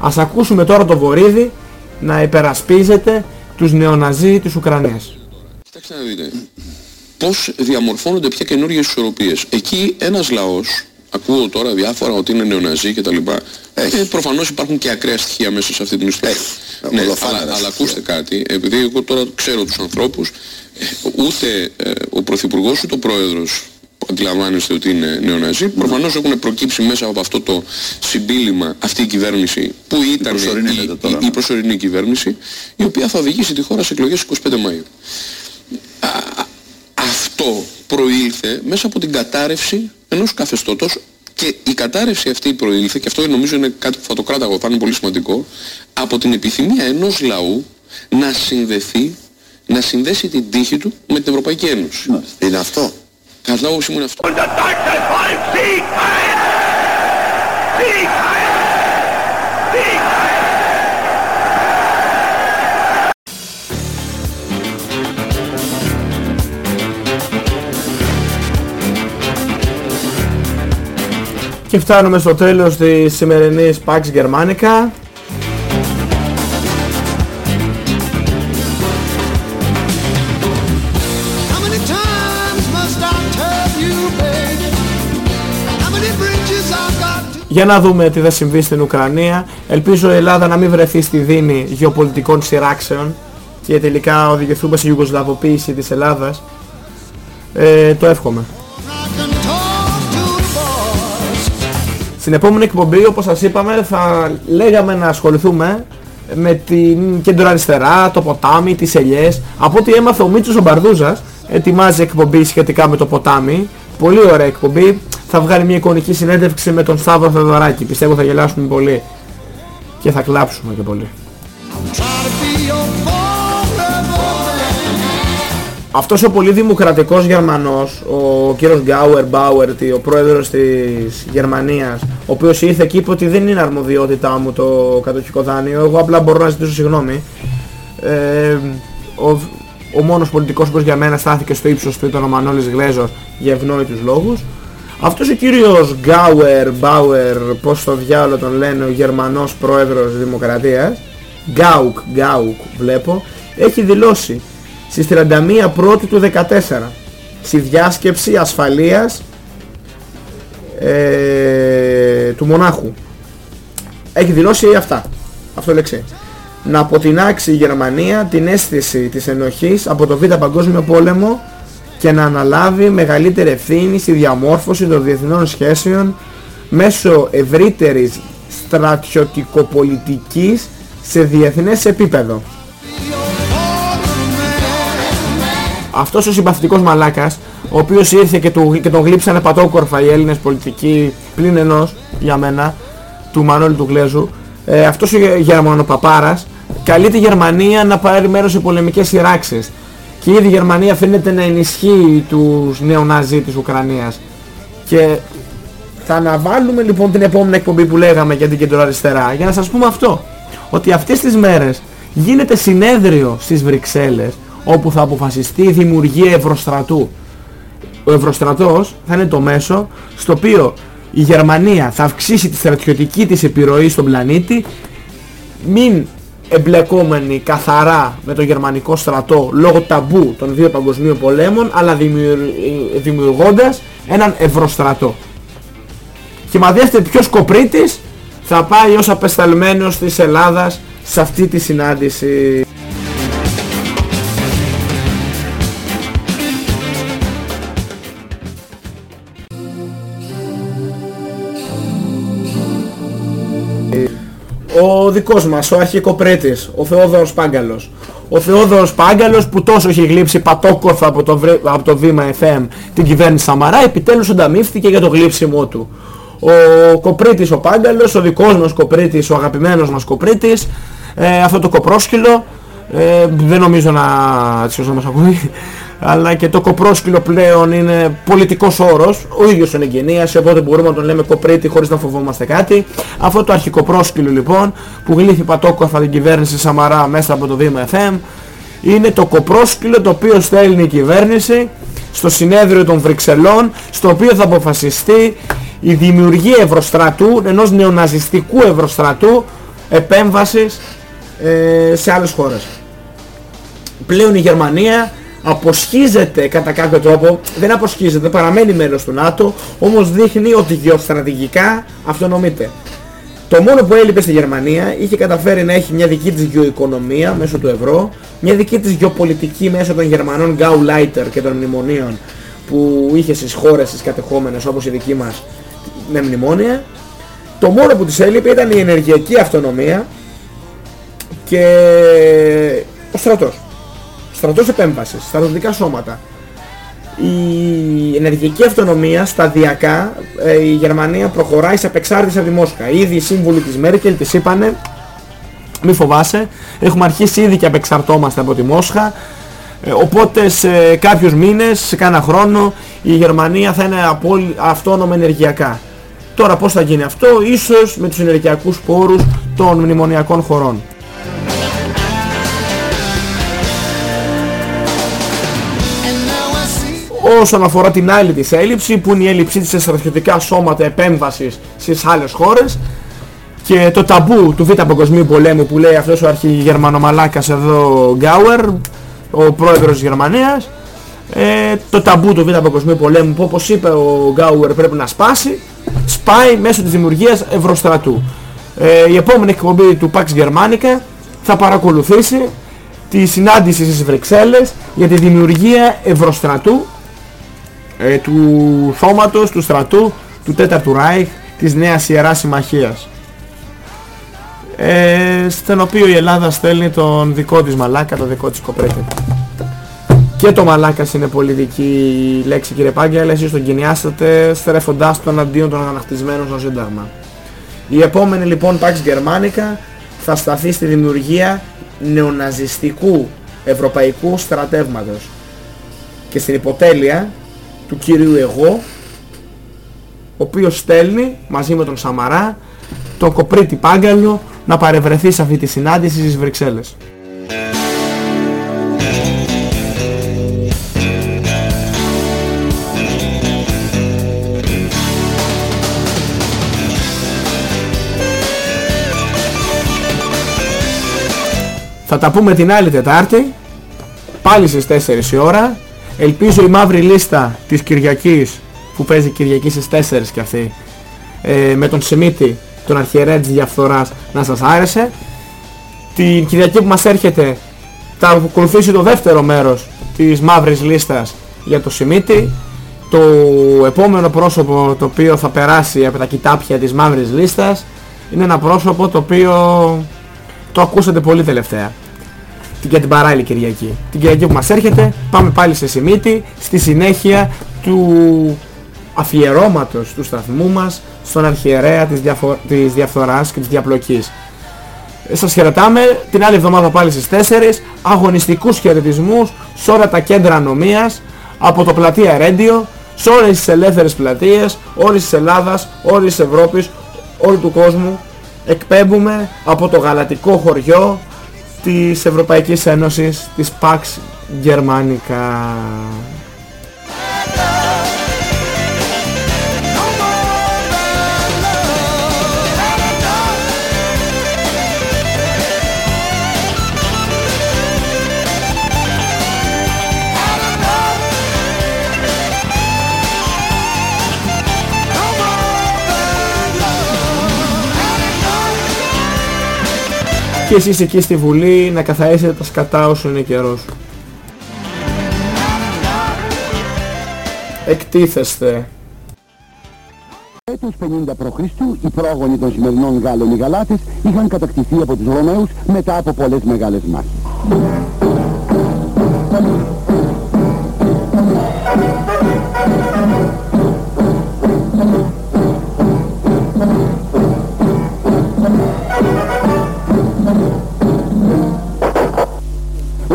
Ας ακούσουμε τώρα το Βορύδι να υπερασπίζεται τους νεοναζί της Ουκρανίας. Κοιτάξτε να δείτε, πώς διαμορφώνονται πια καινούργιες ισορροπίες. Εκεί ένας λαός, ακούω τώρα διάφορα ότι είναι νεοναζί και τα λοιπά, ε, προφανώς υπάρχουν και ακραία στοιχεία μέσα σε αυτή την ιστορία. Ναι, αλλά, αλλά ακούστε κάτι, επειδή εγώ τώρα ξέρω τους ανθρώπους, ε, ούτε ε, ο Πρωθυπουργός ούτε ο Πρόεδρος αντιλαμβάνεστε ότι είναι νεοναζί. Ναι. Προφανώς έχουν προκύψει μέσα από αυτό το συμπίλημα αυτή η κυβέρνηση που ήταν η προσωρινή, η, η, η προσωρινή κυβέρνηση η οποία θα οδηγήσει τη χώρα σε εκλογές 25 Μαΐου. αυτό προήλθε μέσα από την κατάρρευση ενός καθεστώτος και η κατάρρευση αυτή προήλθε, και αυτό νομίζω είναι κάτι που θα το κράταγω, θα είναι πολύ σημαντικό, από την επιθυμία ενός λαού να συνδεθεί, να συνδέσει την τύχη του με την Ευρωπαϊκή Ένωση. Είναι αυτό. Κατά άποψή μου είναι αυτό. Και φτάνουμε στο τέλος της σημερινής Pax Germanica. Για να δούμε τι θα συμβεί στην Ουκρανία. Ελπίζω η Ελλάδα να μην βρεθεί στη δίνη γεωπολιτικών σειράξεων και τελικά οδηγηθούμε σε γιουγκοσλαβοποίηση της Ελλάδας. Ε, το εύχομαι. Στην επόμενη εκπομπή, όπως σας είπαμε, θα λέγαμε να ασχοληθούμε με την κέντρο αριστερά, το ποτάμι, τις ελιές. Από ό,τι έμαθα ο Μίτσος ο Μπαρδούζας ετοιμάζει εκπομπή σχετικά με το ποτάμι. Πολύ ωραία εκπομπή. Θα βγάλει μια εικονική συνέντευξη με τον Σταύρο Θεοδωράκη. Πιστεύω θα γελάσουμε πολύ. Και θα κλάψουμε και πολύ. Αυτός ο πολύ δημοκρατικός Γερμανός, ο κύριος Γκάουερ Μπάουερ, ο πρόεδρος της Γερμανίας, ο οποίος ήρθε και είπε ότι δεν είναι αρμοδιότητά μου το κατοχικό δάνειο, εγώ απλά μπορώ να ζητήσω συγγνώμη. Ε, ο, ο μόνος πολιτικός που για μένα στάθηκε στο ύψος του ήταν ο Μανώλης Γλέζος για ευνόητους λόγους. Αυτός ο κύριος Γκάουερ Μπάουερ, πώς το διάλογο τον λένε, ο Γερμανός πρόεδρος Δημοκρατίας, Γκάουκ, Γκάουκ βλέπω, έχει δηλώσει στις 31 Πρώτου του 14 στη διάσκεψη ασφαλείας ε, του μονάχου. Έχει δηλώσει αυτά. Αυτό λέξει. Να αποτινάξει η Γερμανία την αίσθηση της ενοχής από το Β' Παγκόσμιο Πόλεμο και να αναλάβει μεγαλύτερη ευθύνη στη διαμόρφωση των διεθνών σχέσεων μέσω ευρύτερης στρατιωτικοπολιτικής σε διεθνές επίπεδο. Αυτός ο συμπαθητικός μαλάκας, ο οποίος ήρθε και, του, και τον γλύψανε πατόκορφα οι Έλληνες πολιτικοί, πλην ενός για μένα, του Μανώλη του Γλέζου, ε, αυτός ο Γερμανοπαπάρας, καλεί τη Γερμανία να πάρει μέρος σε πολεμικές σειράξεις. Και ήδη η Γερμανία φαίνεται να ενισχύει τους νεοναζί της Ουκρανίας. Και θα αναβάλουμε λοιπόν την επόμενη εκπομπή που λέγαμε για την κεντροαριστερά για να σας πούμε αυτό. Ότι αυτές τις μέρες γίνεται συνέδριο στις Βρυξέλλες όπου θα αποφασιστεί η δημιουργία ευρωστρατού. Ο ευρωστρατός θα είναι το μέσο στο οποίο η Γερμανία θα αυξήσει τη στρατιωτική της επιρροή στον πλανήτη μην εμπλεκόμενη καθαρά με το γερμανικό στρατό λόγω ταμπού των δύο παγκοσμίων πολέμων αλλά δημιουργώντας έναν ευρωστρατό. Και μαδεύτε ποιος κοπρίτης θα πάει ως απεσταλμένος της Ελλάδας σε αυτή τη συνάντηση. Δικός μας, ο αρχικοπρέτης, ο Θεόδωρος Πάγκαλος. Ο Θεόδωρος Πάγκαλος που τόσο έχει γλύψει πατόκορφα από το, από το βήμα FM την κυβέρνηση Σαμαρά, επιτέλους ανταμείφθηκε για το γλύψιμό του. Ο Κοπρίτης ο Πάγκαλος, ο δικός μας Κοπρίτης, ο αγαπημένος μας Κοπρίτης, ε, αυτό το κοπρόσκυλο, ε, δεν νομίζω να, έτσι όσο μας ακούει, αλλά και το κοπρόσκυλο πλέον είναι πολιτικός όρος, ο ίδιος είναι εγγενείας, οπότε μπορούμε να τον λέμε κοπρίτη χωρίς να φοβόμαστε κάτι. Αυτό το αρχικοπρόσκυλο λοιπόν, που γλύφει πατόκοφα την κυβέρνηση Σαμαρά μέσα από το Δήμα FM, είναι το κοπρόσκυλο το οποίο στέλνει η κυβέρνηση στο συνέδριο των Βρυξελών, στο οποίο θα αποφασιστεί η δημιουργία ευρωστρατού, ενός νεοναζιστικού ευρωστρατού επέμβασης ε, σε άλλες χώρες. Πλέον η Γερμανία αποσχίζεται κατά κάποιο τρόπο, δεν αποσχίζεται, παραμένει μέλος του ΝΑΤΟ, όμως δείχνει ότι γεωστρατηγικά αυτονομείται. Το μόνο που έλειπε στη Γερμανία είχε καταφέρει να έχει μια δική της γεωοικονομία μέσω του ευρώ, μια δική της γεωπολιτική μέσω των Γερμανών Gauleiter και των μνημονίων που είχε στις χώρες τις κατεχόμενες όπως η δική μας με μνημόνια. Το μόνο που της έλειπε ήταν η ενεργειακή αυτονομία και ο στρατός στρατός επέμβασης, στρατιωτικά σώματα. Η ενεργειακή αυτονομία σταδιακά ε, η Γερμανία προχωράει σε απεξάρτηση από τη Μόσχα. Ήδη οι σύμβουλοι της Μέρκελ της είπανε μη φοβάσαι, έχουμε αρχίσει ήδη και απεξαρτώμαστε από τη Μόσχα ε, οπότε σε κάποιους μήνες, σε κάνα χρόνο η Γερμανία θα είναι αυτόνομη ενεργειακά. Τώρα πώς θα γίνει αυτό, ίσως με τους ενεργειακούς πόρους των μνημονιακών χωρών. Όσον αφορά την άλλη της έλλειψη που είναι η έλλειψή της σε στρατιωτικά σώματα επέμβασης στις άλλες χώρες. Και το ταμπού του Β' Παγκοσμίου Πολέμου που λέει αυτός ο αρχηγερμανομαλάκας εδώ Γκάουερ ο πρόεδρος της Γερμανίας. Ε, το ταμπού του Β' Παγκοσμίου Πολέμου που όπως είπε ο Γκάουερ πρέπει να σπάσει σπάει μέσω της δημιουργίας ευρωστρατού. Ε, η επόμενη εκπομπή του Pax Germanica θα παρακολουθήσει τη συνάντηση στις Βρυξέλλες για τη δημιουργία ευρωστρατού ε, του σώματος, του στρατού, του τέταρτου Ράιχ, της νέας Ιεράς Συμμαχίας. Ε, στον οποίο η Ελλάδα στέλνει τον δικό της μαλάκα, τον δικό της κοπρέτη. Και το μαλάκας είναι πολιτική λέξη κύριε Πάγκελ, εσείς τον κοινιάσετε στρέφοντάς τον αντίον των ανακτισμένων στο Σύνταγμα. Η επόμενη λοιπόν Pax Germanica θα σταθεί στη δημιουργία νεοναζιστικού ευρωπαϊκού στρατεύματος και στην υποτέλεια του κύριου εγώ ο οποίος στέλνει μαζί με τον Σαμαρά τον Κοπρίτη Πάγκαλο να παρευρεθεί σε αυτή τη συνάντηση στις Βρυξέλλες. Θα τα πούμε την άλλη Τετάρτη, πάλι στις 4 η ώρα, Ελπίζω η μαύρη λίστα της Κυριακής που παίζει Κυριακή στις 4 και αυτή ε, με τον Σεμίτη, τον αρχιερέα της διαφθοράς να σας άρεσε. Την Κυριακή που μας έρχεται θα ακολουθήσει το δεύτερο μέρος της μαύρης λίστας για το Σεμίτη. Το επόμενο πρόσωπο το οποίο θα περάσει από τα κοιτάπια της μαύρης λίστας είναι ένα πρόσωπο το οποίο το ακούσατε πολύ τελευταία για την παράλληλη Κυριακή. Την Κυριακή που μας έρχεται πάμε πάλι σε Σιμίτη στη συνέχεια του αφιερώματος του σταθμού μας στον αρχιερέα της, διαφο... της διαφθοράς και της διαπλοκής. Ε, σας χαιρετάμε την άλλη εβδομάδα πάλι στις 4 αγωνιστικούς χαιρετισμούς σε όλα τα κέντρα ανομίας από το πλατεία Ρέντιο σε όλες τις ελεύθερες πλατείες όλης της Ελλάδας, όλης της Ευρώπης όλου του κόσμου εκπέμπουμε από το γαλατικό χωριό της Ευρωπαϊκής Ένωσης της Pax Germanica. Και εσείς εκεί στη Βουλή να καθαρίσετε τα σκατά όσο είναι καιρός. Εκτίθεστε. Έτος 50 π.Χ. οι πρόγονοι των σημερινών Γάλλων οι Γαλάτες είχαν κατακτηθεί από τους Ρωμαίους μετά από πολλές μεγάλες μάχες.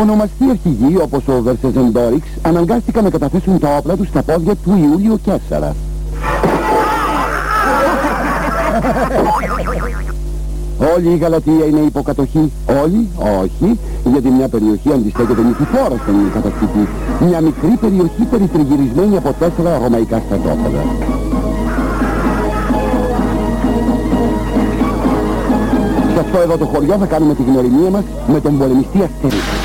Ονομαστοί αρχηγοί όπως ο Βερσεζεντόριξ αναγκάστηκαν να καταθέσουν τα όπλα τους στα πόδια του Ιούλιο Κέσσαρα. Όλη η Γαλατεία είναι υποκατοχή. Όλοι, όχι, γιατί μια περιοχή αντιστέκεται νησιφόρα στον κατακτητή. Μια μικρή περιοχή περιτριγυρισμένη από τέσσερα ρωμαϊκά στρατόπεδα. Σε αυτό εδώ το χωριό θα κάνουμε τη γνωριμία μας με τον πολεμιστή Αστερή.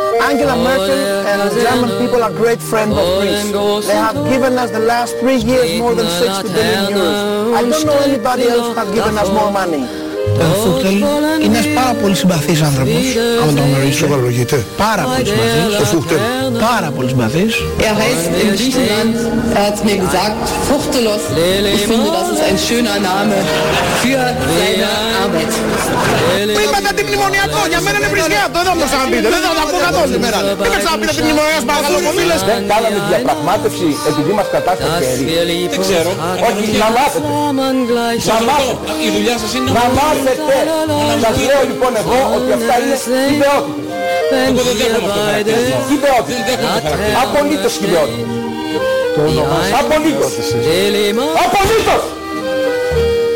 Angela Merkel and the German people are great friends of Greece. They have given us the last three years more than 60 billion euros. I don't know anybody else who has given us more money. Ο Φούχτελ είναι ένας πάρα πολύ συμπαθής άνθρωπος, άμα τον γνωρίζεις. Σοβαρολογείται. Πάρα πολύ συμπαθής. Ο Φούχτελ. Πάρα πολύ συμπαθής. Er heißt in Griechenland, er hat mir gesagt, Fuchtelos. Ich finde, das ist ein schöner Name für seine Arbeit. Πριν μετά την μνημονιακό, για μένα είναι βρισκιάτο. Δεν θα μου ξαναπείτε. Δεν θα τα πω καθόλου σήμερα. Δεν με ξαναπείτε την μνημονιακό παρακαλώ πολύ. Δεν κάναμε διαπραγμάτευση επειδή μας κατάστασε χέρι. Δεν ξέρω. Όχι, να μάθετε. Να μάθετε. Η δουλειά σας είναι Να μάθετε. Σας λέω λοιπόν εγώ ότι αυτά είναι χιδεότητες. Εγώ δεν δέχομαι αυτό το χαρακτηρισμό. Χιδεότητες. Δεν δέχομαι το χαρακτηρισμό. Απολύτως χιδεότητες. Απολύτως. Απολύτως.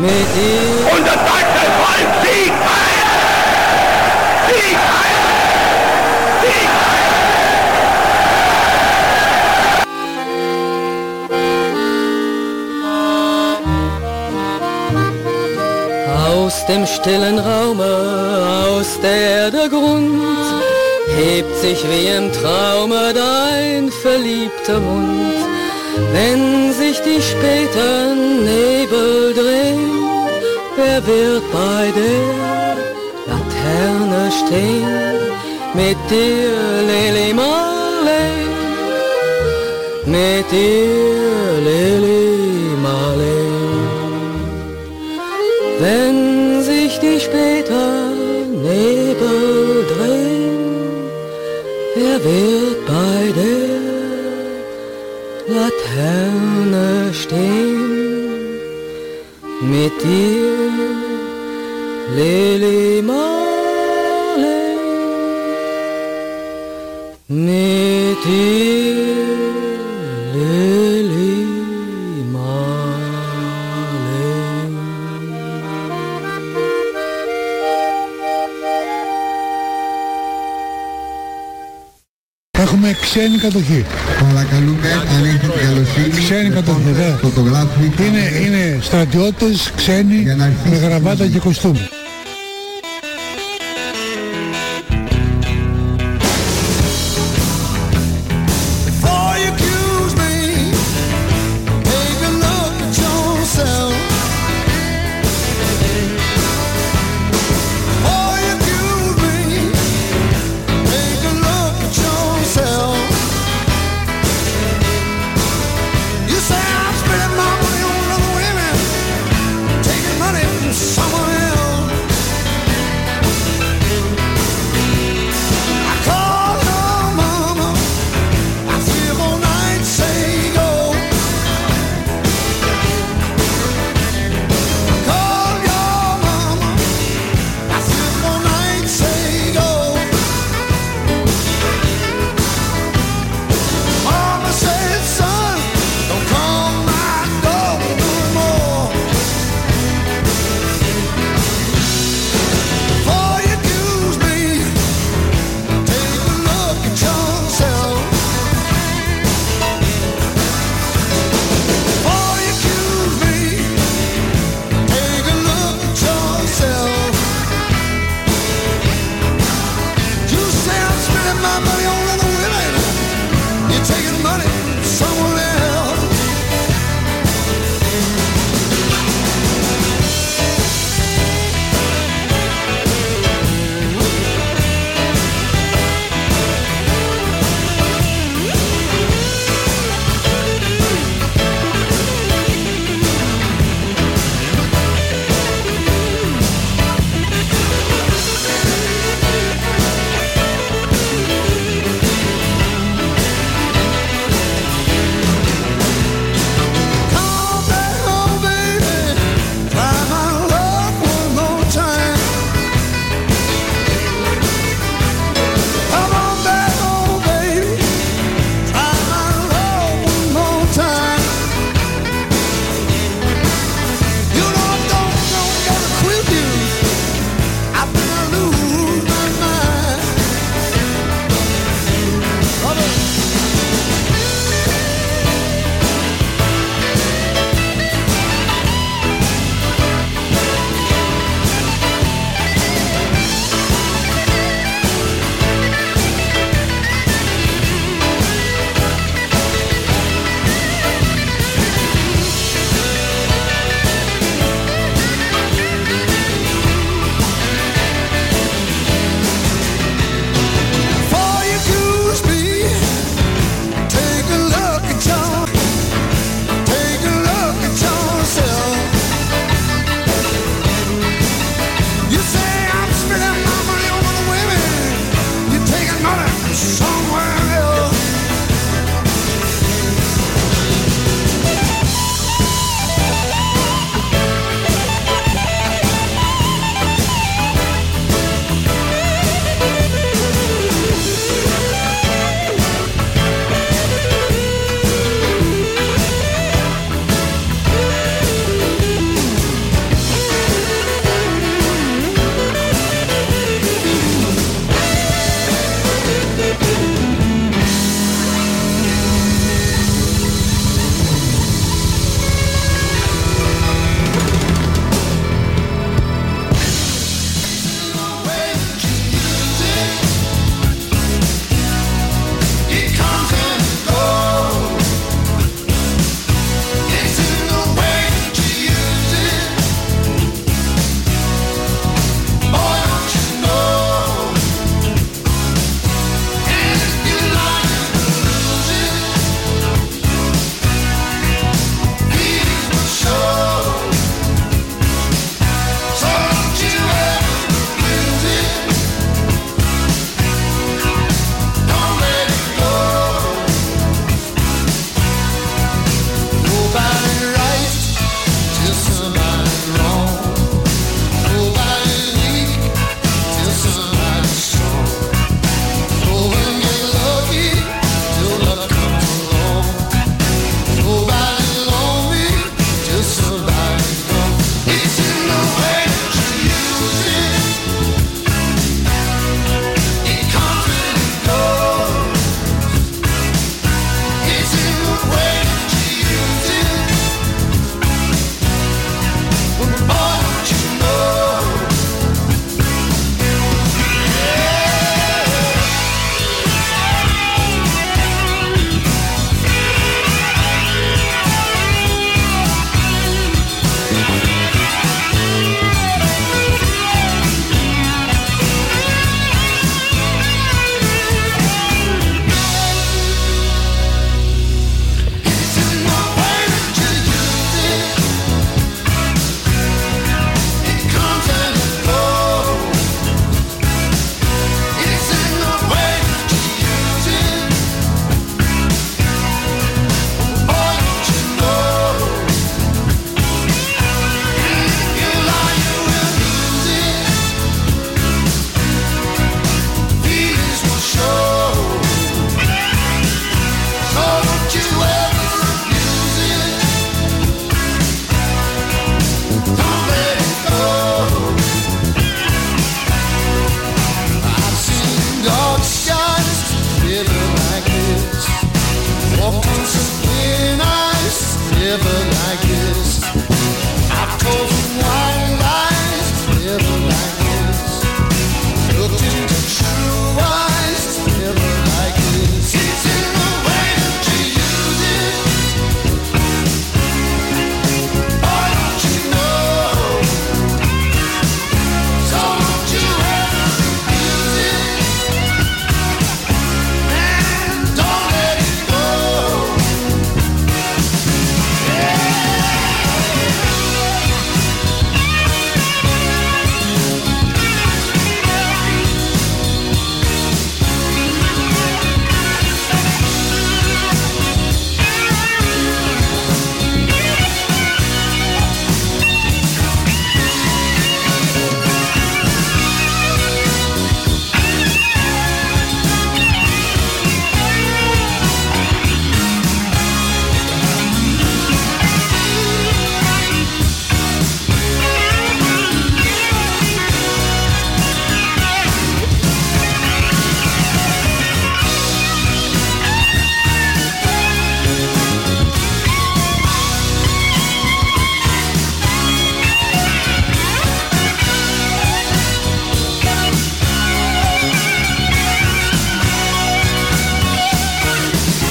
Mit dir Unser deutsches Volk Sieg heil! Sieg heil! Sieg Aus dem stillen Raume, aus der der Grund hebt sich wie im Traume dein verliebter Mund. Wenn sich die späten Nebel drehen, wer wird bei der Laterne stehen? Mit dir, Lili Marley, mit dir, Lili Marley. Wenn sich die später Nebel drehen, wer wird bei der Laterne stehen? Mit dir, Lili Marley, mit dir, Lili Έχουμε ξένη κατοχή. Παρακαλούμε, αν έχετε την καλοσύνη, Ξένη κατοχή, βέβαια. φωτογράφοι. Είναι, είναι στρατιώτες ξένοι με γραβάτα και κοστούμι.